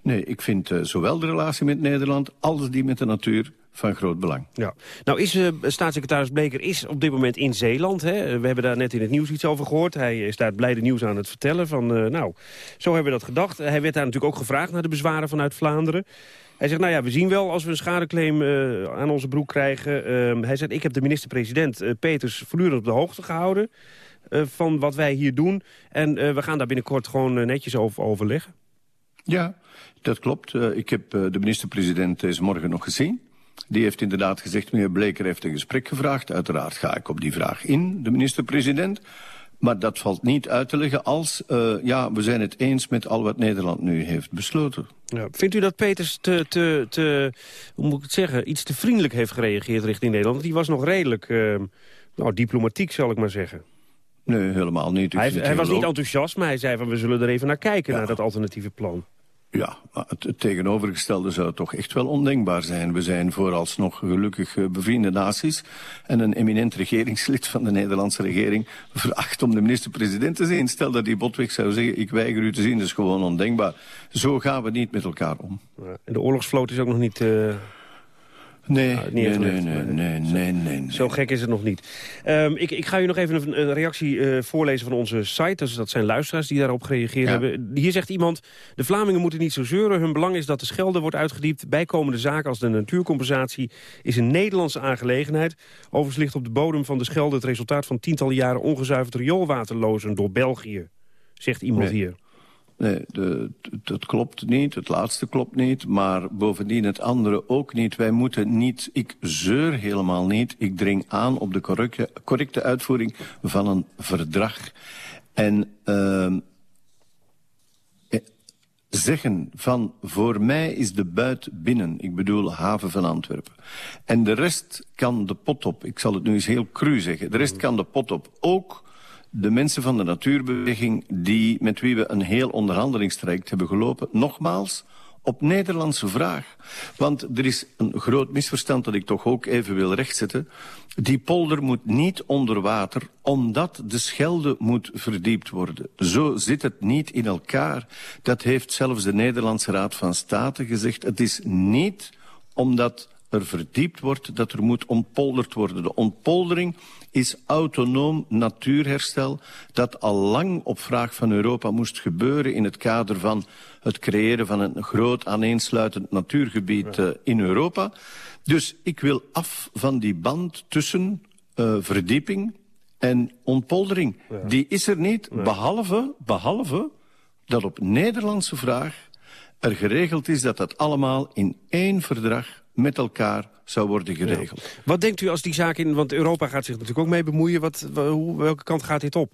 Nee, ik vind eh, zowel de relatie met Nederland als die met de natuur van groot belang. Ja. Nou is eh, staatssecretaris Bleker is op dit moment in Zeeland. Hè? Eh, We hebben daar net in het nieuws iets over gehoord. Hij is daar het blijde nieuws aan het vertellen. Van, eh, nou, zo hebben we dat gedacht. Hij werd daar natuurlijk ook gevraagd naar de bezwaren vanuit Vlaanderen. Hij zegt, nou ja, we zien wel als we een schadeclaim eh, aan onze broek krijgen. Ehm, hij zegt, ik heb de minister-president eh, Peters voortdurend op de hoogte gehouden... eh, van wat wij hier doen. En eh, we gaan daar binnenkort gewoon eh, netjes over overleggen. Ja, dat klopt. Eh, ik heb eh, de minister-president deze morgen nog gezien. Die heeft inderdaad gezegd, meneer Bleker heeft een gesprek gevraagd. Uiteraard ga ik op die vraag in, de minister-president. Maar dat valt niet uit te leggen als, eh, ja, we zijn het eens met al wat Nederland nu heeft besloten. Ja. Vindt u dat Peters te, te, te, hoe moet ik het zeggen, iets te vriendelijk heeft gereageerd richting Nederland? Want die was nog redelijk eh, nou, diplomatiek, zal ik maar zeggen. Nee, helemaal niet. Ik Hij, hij was niet enthousiast, maar hij zei van we zullen er even naar kijken, naar dat alternatieve plan. Ja, het, het tegenovergestelde zou toch echt wel ondenkbaar zijn. We zijn vooralsnog gelukkig eh, bevriende naties. En een eminent regeringslid van de Nederlandse regering veracht om de minister-president te zien. Stel dat die Botweg zou zeggen, ik weiger u te zien, dat is gewoon ondenkbaar. Zo gaan we niet met elkaar om. En de oorlogsvloot is ook nog niet... eh, Nee, niet nee, nee, nee, nee, nee. Zo gek is het nog niet. Ehm, ik, ik ga u nog even een, reactie eh, voorlezen van onze site. Dus dat zijn luisteraars die daarop gereageerd hebben. Hier zegt iemand... De Vlamingen moeten niet zo zeuren. Hun belang is dat de Schelde wordt uitgediept. Bijkomende zaken als de natuurcompensatie is een Nederlandse aangelegenheid. Overigens ligt op de bodem van de Schelde... het resultaat van tientallen jaren ongezuiverd rioolwaterlozen door België. Zegt iemand hier. Nee, het klopt niet, het laatste klopt niet, maar bovendien het andere ook niet. Wij moeten niet, ik zeur helemaal niet, ik dring aan op de correcte, correcte uitvoering van een verdrag. En uh, zeggen van voor mij is de buit binnen, ik bedoel haven van Antwerpen. En de rest kan de pot op, ik zal het nu eens heel cru zeggen, de rest kan de pot op. Ook de mensen van de natuurbeweging die, met wie we een heel onderhandelingstraject hebben gelopen, nogmaals, op Nederlandse vraag. Want er is een groot misverstand dat ik toch ook even wil rechtzetten. Die polder moet niet onder water, omdat de Schelde moet verdiept worden. Zo zit het niet in elkaar. Dat heeft zelfs de Nederlandse Raad van State gezegd. Het is niet omdat er verdiept wordt dat er moet ontpolderd worden. De ontpoldering is autonoom natuurherstel dat al lang op vraag van Europa moest gebeuren in het kader van het creëren van een groot aaneensluitend natuurgebied uh, in Europa. Dus ik wil af van die band tussen uh, verdieping en ontpoldering. Ja. Die is er niet, nee. behalve, behalve dat op Nederlandse vraag er geregeld is dat dat allemaal in één verdrag met elkaar zou worden geregeld. Ja. Wat denkt u als die zaak in... want Europa gaat zich natuurlijk ook mee bemoeien. Wat, hoe, welke kant gaat dit op?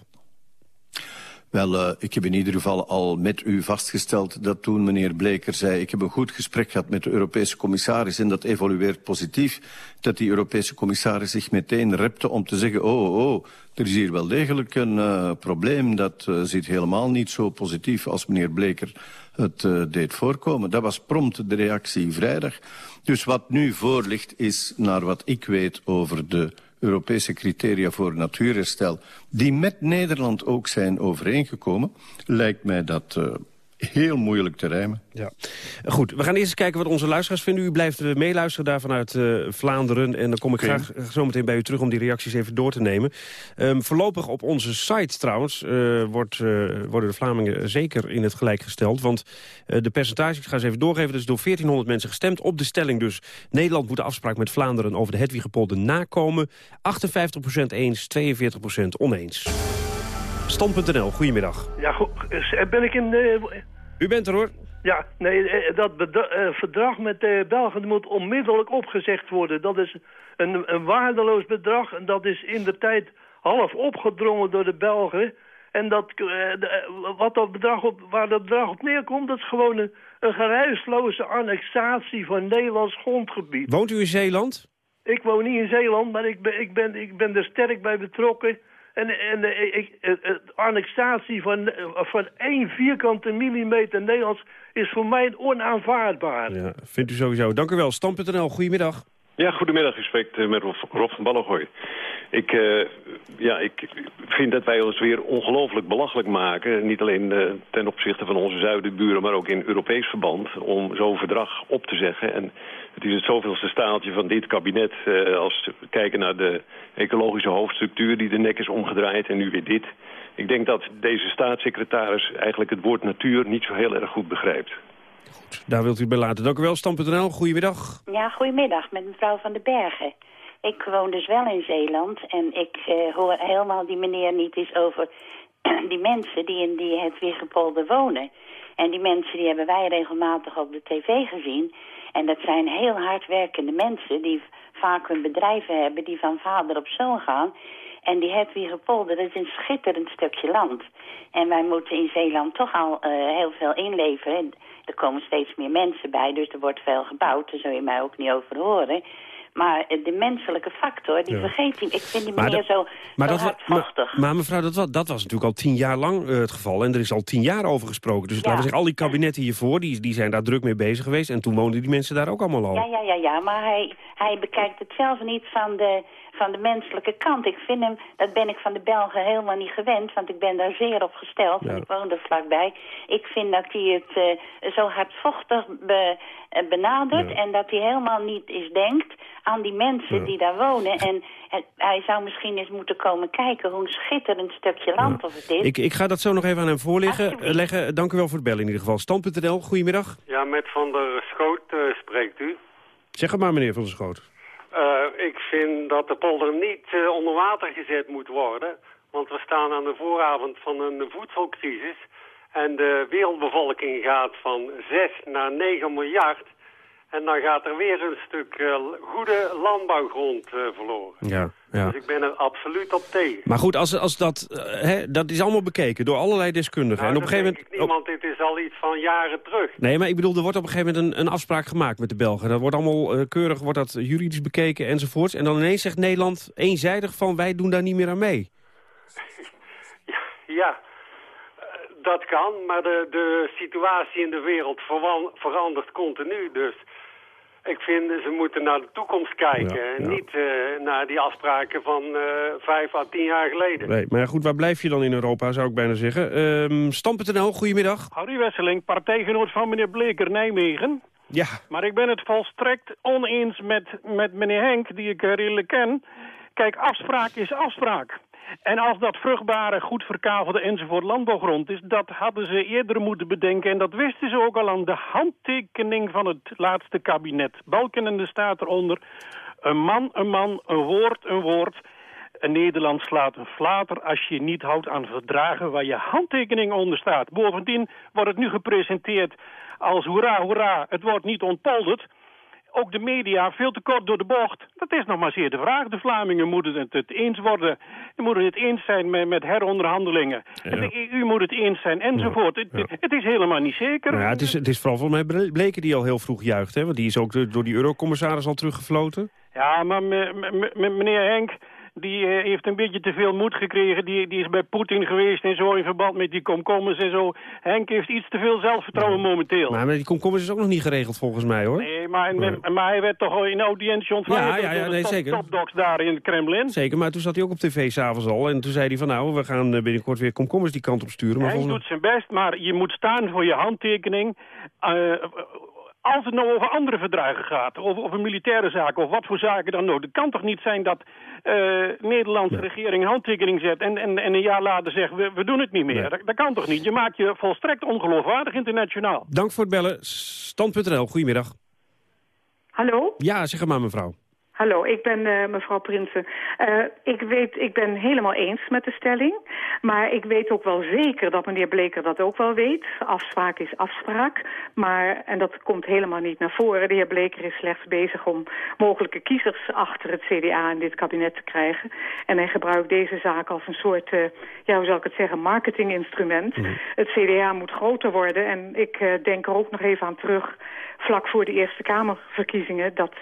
Wel, uh, ik heb in ieder geval al met u vastgesteld dat toen meneer Bleker zei... ik heb een goed gesprek gehad met de Europese commissaris en dat evolueert positief... dat die Europese commissaris zich meteen repte om te zeggen... oh, oh, oh er is hier wel degelijk een uh, probleem. Dat uh, zit helemaal niet zo positief als meneer Bleker het uh, deed voorkomen. Dat was prompt de reactie vrijdag. Dus wat nu voor ligt is, naar wat ik weet over de Europese criteria voor natuurherstel... die met Nederland ook zijn overeengekomen... lijkt mij dat uh, heel moeilijk te rijmen. Ja. Goed, we gaan eerst eens kijken wat onze luisteraars vinden. U blijft meeluisteren daar vanuit uh, Vlaanderen. En dan kom ik graag zo meteen bij u terug om die reacties even door te nemen. Um, voorlopig op onze site trouwens uh, wordt, uh, worden de Vlamingen zeker in het gelijk gesteld. Want de percentages, ik ga eens even doorgeven... is door 1400 mensen gestemd op de stelling dus... Nederland moet de afspraak met Vlaanderen over de Hedwigepolder nakomen. 58% eens, 42% oneens. Stand.nl, goedemiddag. Ja, goed. Ben ik in... Uh... U bent er hoor. Ja, nee, dat uh, verdrag met uh, België moet onmiddellijk opgezegd worden. Dat is een, een waardeloos bedrag en dat is in de tijd half opgedrongen door de Belgen. En dat, de, wat dat bedrag op, waar dat bedrag op neerkomt, dat is gewoon een, een geruisloze annexatie van Nederlands grondgebied. Woont u in Zeeland? Ik woon niet in Zeeland, maar ik ben, ik ben, ik ben er sterk bij betrokken. En, en ik, de annexatie van, van één vierkante millimeter Nederlands is voor mij onaanvaardbaar. Ja, vindt u sowieso. Dank u wel. Stam.nl, goedemiddag. Ja, goedemiddag. U spreekt met Rob van Ballengooi. Ik, uh, ja, ik vind dat wij ons weer ongelooflijk belachelijk maken. Niet alleen uh, ten opzichte van onze zuidenburen, maar ook in Europees verband. Om zo'n verdrag op te zeggen. En het is het zoveelste staaltje van dit kabinet. Uh, als we kijken naar de ecologische hoofdstructuur die de nek is omgedraaid. En nu weer dit. Ik denk dat deze staatssecretaris eigenlijk het woord natuur niet zo heel erg goed begrijpt. Goed, daar wilt u bij laten. Dank u wel, Stam.nl. Goedemiddag. Ja, goedemiddag, met mevrouw van den Bergen. Ik woon dus wel in Zeeland en ik uh, hoor helemaal die meneer niet eens over die mensen die in die het Wiggepolder wonen. En die mensen die hebben wij regelmatig op de tv gezien. En dat zijn heel hardwerkende mensen die vaak hun bedrijven hebben, die van vader op zoon gaan. En die Hedwigepolder, dat is een schitterend stukje land. En wij moeten in Zeeland toch al uh, heel veel inleveren. Er komen steeds meer mensen bij, dus er wordt veel gebouwd. Daar zul je mij ook niet over horen. Maar de menselijke factor, die ja. vergeet hij. Ik vind die meneer zo, maar zo dat, hardvochtig. Maar, maar, mevrouw, dat was, dat was natuurlijk al tien jaar lang uh, het geval. En er is al tien jaar over gesproken. Dus ja. laten we zeggen, al die kabinetten hiervoor, die, die zijn daar druk mee bezig geweest. En toen woonden die mensen daar ook allemaal al. Ja, ja, ja, ja. Maar hij, hij bekijkt het zelf niet van de, van de menselijke kant. Ik vind hem, dat ben ik van de Belgen helemaal niet gewend. Want ik ben daar zeer op gesteld. Ja. Ik woon er vlakbij. Ik vind dat hij het uh, zo hardvochtig be, uh, benadert. Ja. En dat hij helemaal niet eens denkt aan die mensen ja. die daar wonen. En het, hij zou misschien eens moeten komen kijken hoe een schitterend stukje land ja. of het is. Ik, ik ga dat zo nog even aan hem voorleggen. Leggen. Dank u wel voor het bellen in ieder geval. Stand.nl, goedemiddag. Ja, met Van der Schoot uh, spreekt u. Zeg het maar, meneer Van der Schoot. Uh, ik vind dat de polder niet uh, onder water gezet moet worden. Want we staan aan de vooravond van een voedselcrisis. En de wereldbevolking gaat van 6 naar 9 miljard. En dan gaat er weer een stuk eh, goede landbouwgrond eh, verloren. Ja, ja. Dus ik ben er absoluut op tegen. Maar goed, als, als dat, eh, hè, dat is allemaal bekeken door allerlei deskundigen. Nou, en op een gegeven moment... want dit is al iets van jaren terug. Nee, maar ik bedoel, er wordt op een gegeven moment een, een afspraak gemaakt met de Belgen. Dat wordt allemaal keurig, wordt dat juridisch bekeken enzovoorts. En dan ineens zegt Nederland eenzijdig van wij doen daar niet meer aan mee. Ja, eh, dat kan, maar de, de situatie in de wereld verandert continu. Dus ik vind ze moeten naar de toekomst kijken. en niet eh, naar die afspraken van eh, vijf à tien jaar geleden. Nee, maar ja, goed, waar blijf je dan in Europa, zou ik bijna zeggen. Ehm Stam.nl, goedemiddag. Harry Wesseling, partijgenoot van meneer Bleker Nijmegen. Ja. Maar ik ben het volstrekt oneens met, met meneer Henk, die ik redelijk ken. Kijk, afspraak is afspraak. En als dat vruchtbare, goed verkavelde enzovoort landbouwgrond is... dat hadden ze eerder moeten bedenken. En dat wisten ze ook al aan de handtekening van het laatste kabinet. Balkenende staat eronder. Een man, een man, een woord, een woord. Nederland slaat een flater als je niet houdt aan verdragen waar je handtekening onder staat. Bovendien wordt het nu gepresenteerd als hoera, hoera, het wordt niet ontpolderd. Ook de media veel te kort door de bocht. Dat is nog maar zeer de vraag. De Vlamingen moeten het, het eens worden. Die moeten het eens zijn met, met heronderhandelingen. De EU moet het eens zijn enzovoort. Het, het is helemaal niet zeker. Nou ja, het, is, het is vooral volgens mij Ble- Bleken die al heel vroeg juicht. Hè? Want die is ook door die eurocommissaris al teruggefloten. Ja, maar me- me- me- meneer Henk, die eh, heeft een beetje te veel moed gekregen. Die, die is bij Poetin geweest en zo in verband met die komkommers en zo. Henk heeft iets te veel zelfvertrouwen momenteel. Maar die komkommers is ook nog niet geregeld volgens mij, hoor. Nee, maar, maar hij werd toch al in audiëntie ontvangen Ja, ja, ja, de nee, top- zeker. topdocs daar in het Kremlin. Zeker, maar toen zat hij ook op tv s'avonds al. En toen zei hij van nou, we gaan eh, binnenkort weer komkommers die kant op sturen. Maar volgens doet zijn best, maar je moet staan voor je handtekening. Eh, als het nou over andere verdragen gaat, of over militaire zaken, of wat voor zaken dan ook. Het kan toch niet zijn dat eh de Nederlandse regering handtekening zet en, en, en een jaar later zegt, we, we doen het niet meer. Dat, dat kan toch niet? Je maakt je volstrekt ongeloofwaardig internationaal. Dank voor het bellen. Stand.nl, goedemiddag. Hallo? Ja, zeg het maar mevrouw. Hallo, ik ben eh, mevrouw Prinsen. Eh, ik, weet, ik ben helemaal eens met de stelling. Maar ik weet ook wel zeker dat meneer Bleker dat ook wel weet. Afspraak is afspraak. Maar, en dat komt helemaal niet naar voren. De heer Bleker is slechts bezig om mogelijke kiezers achter het CDA in dit kabinet te krijgen. En hij gebruikt deze zaak als een soort, eh, ja, hoe zal ik het zeggen, marketinginstrument. Het CDA moet groter worden. En ik denk er ook nog even aan terug, vlak voor de Eerste Kamerverkiezingen... dat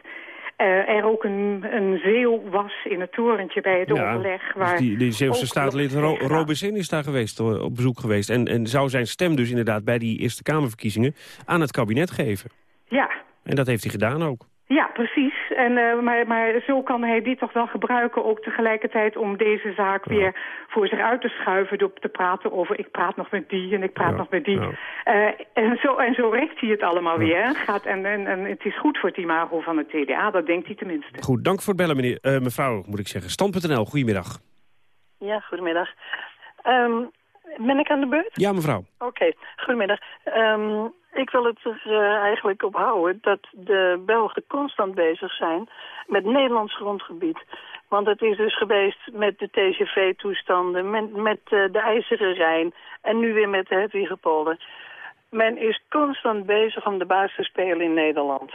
eh, er ook een, een zeeuw was in het torentje bij het overleg. Waar dus die, die Zeeuwse staatslid Ro is daar geweest, op bezoek geweest. En, en zou zijn stem dus inderdaad bij die Eerste Kamerverkiezingen aan het kabinet geven. Ja, En dat heeft hij gedaan ook. Ja, precies. En, eh, maar, maar zo kan hij dit toch wel gebruiken ook tegelijkertijd om deze zaak weer voor zich uit te schuiven. Door te praten over ik praat nog met die en ik praat nog met die. Eh, en, zo, en zo rekt hij het allemaal weer. Gaat, en, en, en het is goed voor het imago van het CDA, dat denkt hij tenminste. Goed, dank voor het bellen, meneer, eh, mevrouw, moet ik zeggen. Stand.nl, goedemiddag. Ja, goedemiddag. Ehm, ben ik aan de beurt? Ja, mevrouw. Oké, goedemiddag. Ehm, ik wil het er eh, eigenlijk op houden dat de Belgen constant bezig zijn met Nederlands grondgebied. Want het is dus geweest met de TGV-toestanden, met, met eh, de IJzeren Rijn en nu weer met de Hedwigepolder. Men is constant bezig om de baas te spelen in Nederland.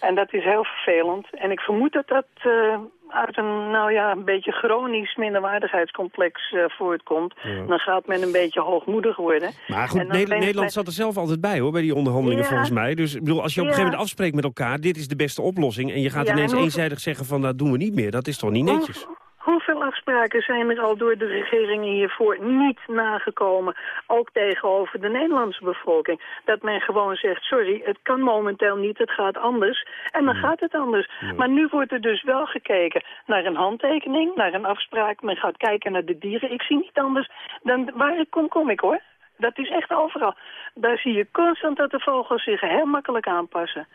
En dat is heel vervelend. En ik vermoed dat dat eh, uit een, nou ja, een beetje chronisch minderwaardigheidscomplex eh, voortkomt. Ja. Dan gaat men een beetje hoogmoedig worden. Maar goed, Nederland men- zat er zelf altijd bij hoor, bij die onderhandelingen Ja. volgens mij. Dus ik bedoel, als je op een gegeven moment afspreekt met elkaar, dit is de beste oplossing. En je gaat ineens hoe- eenzijdig zeggen van dat doen we niet meer. Dat is toch niet netjes? Hoeveel afspraken zijn er al door de regeringen hiervoor niet nagekomen? Ook tegenover de Nederlandse bevolking. Dat men gewoon zegt, sorry, het kan momenteel niet, het gaat anders. En dan gaat het anders. Maar nu wordt er dus wel gekeken naar een handtekening, naar een afspraak. Men gaat kijken naar de dieren. Ik zie niet anders dan waar ik kom, kom ik hoor. Dat is echt overal. Daar zie je constant dat de vogels zich heel makkelijk aanpassen.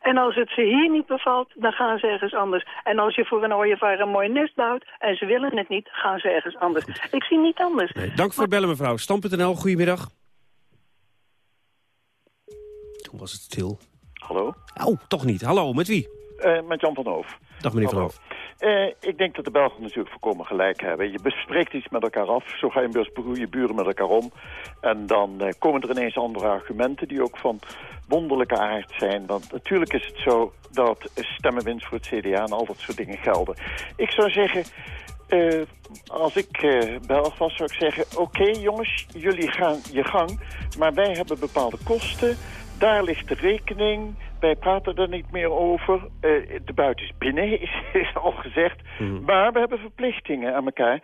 En als het ze hier niet bevalt, dan gaan ze ergens anders. En als je voor een ooievaar een mooi nest bouwt en ze willen het niet, gaan ze ergens anders. Ik zie niet anders. Dank voor het bellen mevrouw. Stam.nl, goedemiddag. Toen was het stil. Hallo? Oh, toch niet. Hallo, met wie? Eh, met Jan van Hoof. Dag meneer Hallo. Eh, ik denk dat de Belgen natuurlijk voorkomen gelijk hebben. Je bespreekt iets met elkaar af, zo ga je een je buren met elkaar om. En dan eh, komen er ineens andere argumenten die ook van wonderlijke aard zijn. Want natuurlijk is het zo dat stemmenwinst voor het CDA en al dat soort dingen gelden. Ik zou zeggen, eh, als ik eh, Belg was, zou ik zeggen... oké jongens, jullie gaan je gang, maar wij hebben bepaalde kosten... Daar ligt de rekening. Wij praten er niet meer over. Eh, de buiten is binnen, is, is al gezegd. Maar we hebben verplichtingen aan elkaar.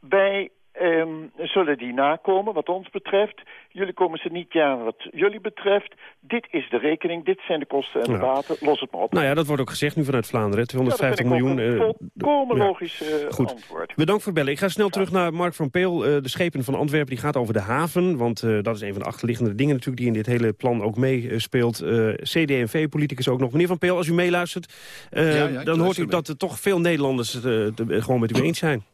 Wij ehm, zullen die nakomen, wat ons betreft. Jullie komen ze niet jaren wat jullie betreft. Dit is de rekening, dit zijn de kosten en de Ja. baten. Los het maar op. Nou ja, dat wordt ook gezegd nu vanuit Vlaanderen. hè. 250 Ja, dat vind miljoen. ook eh, een volkomen ja. logisch eh, Goed. antwoord. Bedankt voor het bellen. Ik ga snel terug naar Mark van Peel. eh, de schepen van Antwerpen die gaat over de haven. Want eh, dat is een van de achterliggende dingen natuurlijk... die in dit hele plan ook meespeelt. Eh CD&V-politicus ook nog. Meneer van Peel, als u meeluistert... Ja, ja, ik dan hoort u dat er toch veel Nederlanders het gewoon met u eens zijn.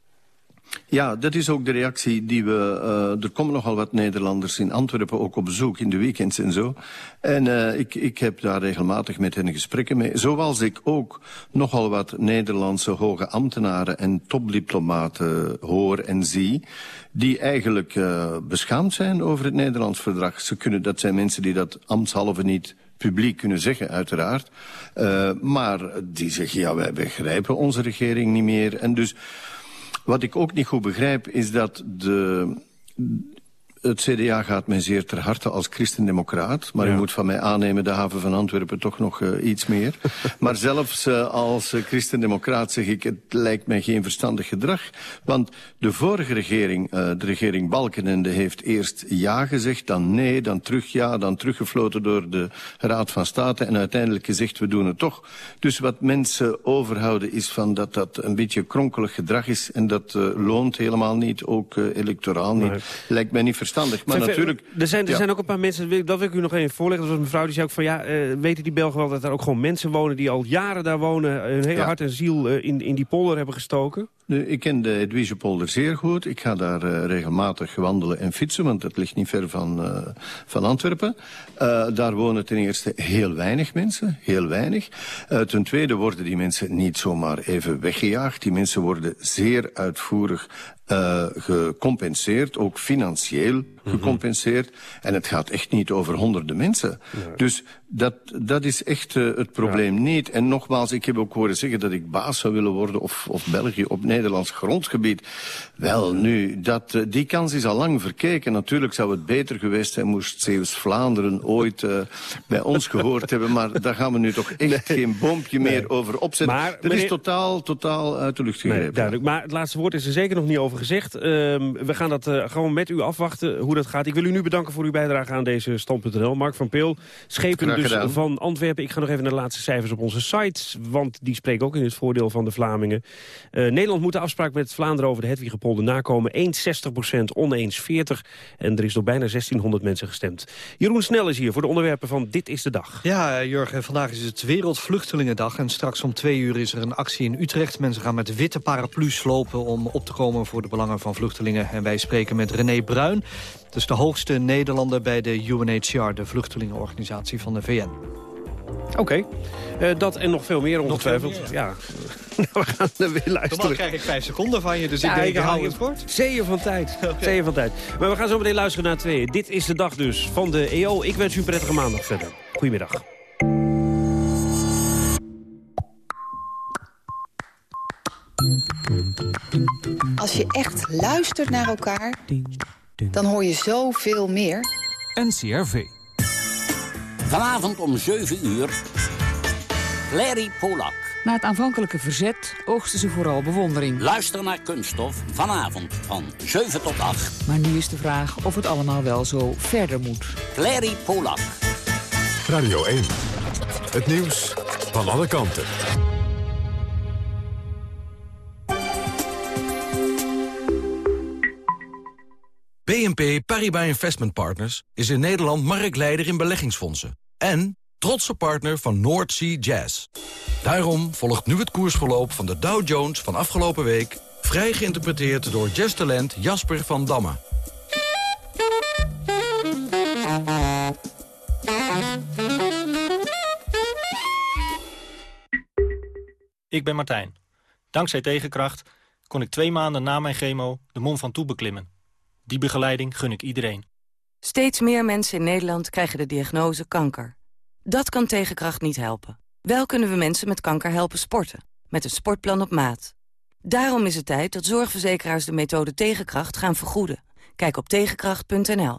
Ja, dat is ook de reactie die we... eh, er komen nogal wat Nederlanders in Antwerpen ook op bezoek in de weekends en zo. En eh, ik, ik heb daar regelmatig met hen gesprekken mee. Zoals ik ook nogal wat Nederlandse hoge ambtenaren en topdiplomaten hoor en zie... die eigenlijk eh, beschaamd zijn over het Nederlands verdrag. Ze kunnen, dat zijn mensen die dat ambtshalve niet publiek kunnen zeggen, uiteraard. Maar die zeggen, ja, wij begrijpen onze regering niet meer. En dus... Wat ik ook niet goed begrijp is dat de, het CDA gaat mij zeer ter harte als christendemocraat. Maar u moet van mij aannemen de haven van Antwerpen toch nog uh, iets meer. maar zelfs uh, als uh, christendemocraat zeg ik, het lijkt mij geen verstandig gedrag. Want de vorige regering, de regering Balkenende, heeft eerst ja gezegd, dan nee, dan terug ja, dan teruggefloten door de Raad van State. En uiteindelijk gezegd, we doen het toch. Dus wat mensen overhouden is van dat dat een beetje kronkelig gedrag is. En dat loont helemaal niet, ook electoraal niet. Nee. Lijkt mij niet verstandig. Maar natuurlijk... Er zijn, er ja. zijn ook een paar mensen, dat wil ik u nog even voorleggen. Dat was een mevrouw die zei ook van ja, uh, weten die Belgen wel dat er ook gewoon mensen wonen die al jaren daar wonen, hun hele Ja. hart en ziel uh, in, in die polder hebben gestoken? Ik ken de Edwige polder zeer goed. Ik ga daar uh, regelmatig wandelen en fietsen, want dat ligt niet ver van, uh, van Antwerpen. Uh, daar wonen ten eerste heel weinig mensen, heel weinig. ten tweede worden die mensen niet zomaar even weggejaagd. Die mensen worden zeer uitvoerig gecompenseerd, ook financieel gecompenseerd. Mm -hmm. En het gaat echt niet over honderden mensen. Ja. Dus dat, dat is echt uh, het probleem ja. niet. En nogmaals, ik heb ook horen zeggen dat ik baas zou willen worden... of, of België op Nederlands grondgebied. Wel, nu, dat, uh, die kans is al lang verkeken. Natuurlijk zou het beter geweest zijn... moest Zeeuws-Vlaanderen ooit uh, bij ons gehoord hebben. Maar daar gaan we nu toch echt nee. geen boompje nee. meer over opzetten. Maar, dat meneer... is totaal, totaal uit de lucht gegrepen. Nee, duidelijk. Maar het laatste woord is er zeker nog niet over gezegd. Uh, we gaan dat gewoon met u afwachten, hoe dat gaat. Ik wil u nu bedanken voor uw bijdrage aan deze stand.nl. Mark van Peel, schepen dus van Antwerpen. Ik ga nog even naar de laatste cijfers op onze site. Want die spreken ook in het voordeel van de Vlamingen. Uh, Nederland moet de afspraak met Vlaanderen over de Hedwigepolder nakomen. Eens 60 oneens 40. En er is door bijna 1600 mensen gestemd. Jeroen Snel is hier voor de onderwerpen van Dit is de Dag. Ja, Jurgen, vandaag is het Wereldvluchtelingendag. En straks om twee uur is er een actie in Utrecht. Mensen gaan met witte paraplu's lopen om op te komen voor de belangen van vluchtelingen. En wij spreken met René Bruin. Is de hoogste Nederlander bij de UNHCR, de vluchtelingenorganisatie van de VN. Oké, okay. uh, dat en nog veel meer ongetwijfeld. Veel meer, ja. ja. we gaan er weer luisteren. Dan krijg ik vijf seconden van je, dus ja, ik denk, ik hou het kort. Zeeën van tijd. Okay. Zeeën van tijd. Maar we gaan zo meteen luisteren naar tweeën. Dit is de dag dus van de EO. Ik wens u een prettige maandag verder. Goedemiddag. Als je echt luistert naar elkaar, dan hoor je zoveel meer. NCRV. Vanavond om 7 uur. Larry Polak. Na het aanvankelijke verzet oogsten ze vooral bewondering. Luister naar Kunststof vanavond van 7 tot 8. Maar nu is de vraag of het allemaal wel zo verder moet. Larry Polak. Radio 1. Het nieuws van alle kanten. BNP Paribas Investment Partners is in Nederland marktleider in beleggingsfondsen. En trotse partner van North Sea Jazz. Daarom volgt nu het koersverloop van de Dow Jones van afgelopen week... vrij geïnterpreteerd door jazztalent Jasper van Damme. Ik ben Martijn. Dankzij Tegenkracht kon ik twee maanden na mijn chemo de Mont Ventoux beklimmen. Die begeleiding gun ik iedereen. Steeds meer mensen in Nederland krijgen de diagnose kanker. Dat kan Tegenkracht niet helpen. Wel kunnen we mensen met kanker helpen sporten. Met een sportplan op maat. Daarom is het tijd dat zorgverzekeraars de methode Tegenkracht gaan vergoeden. Kijk op tegenkracht.nl.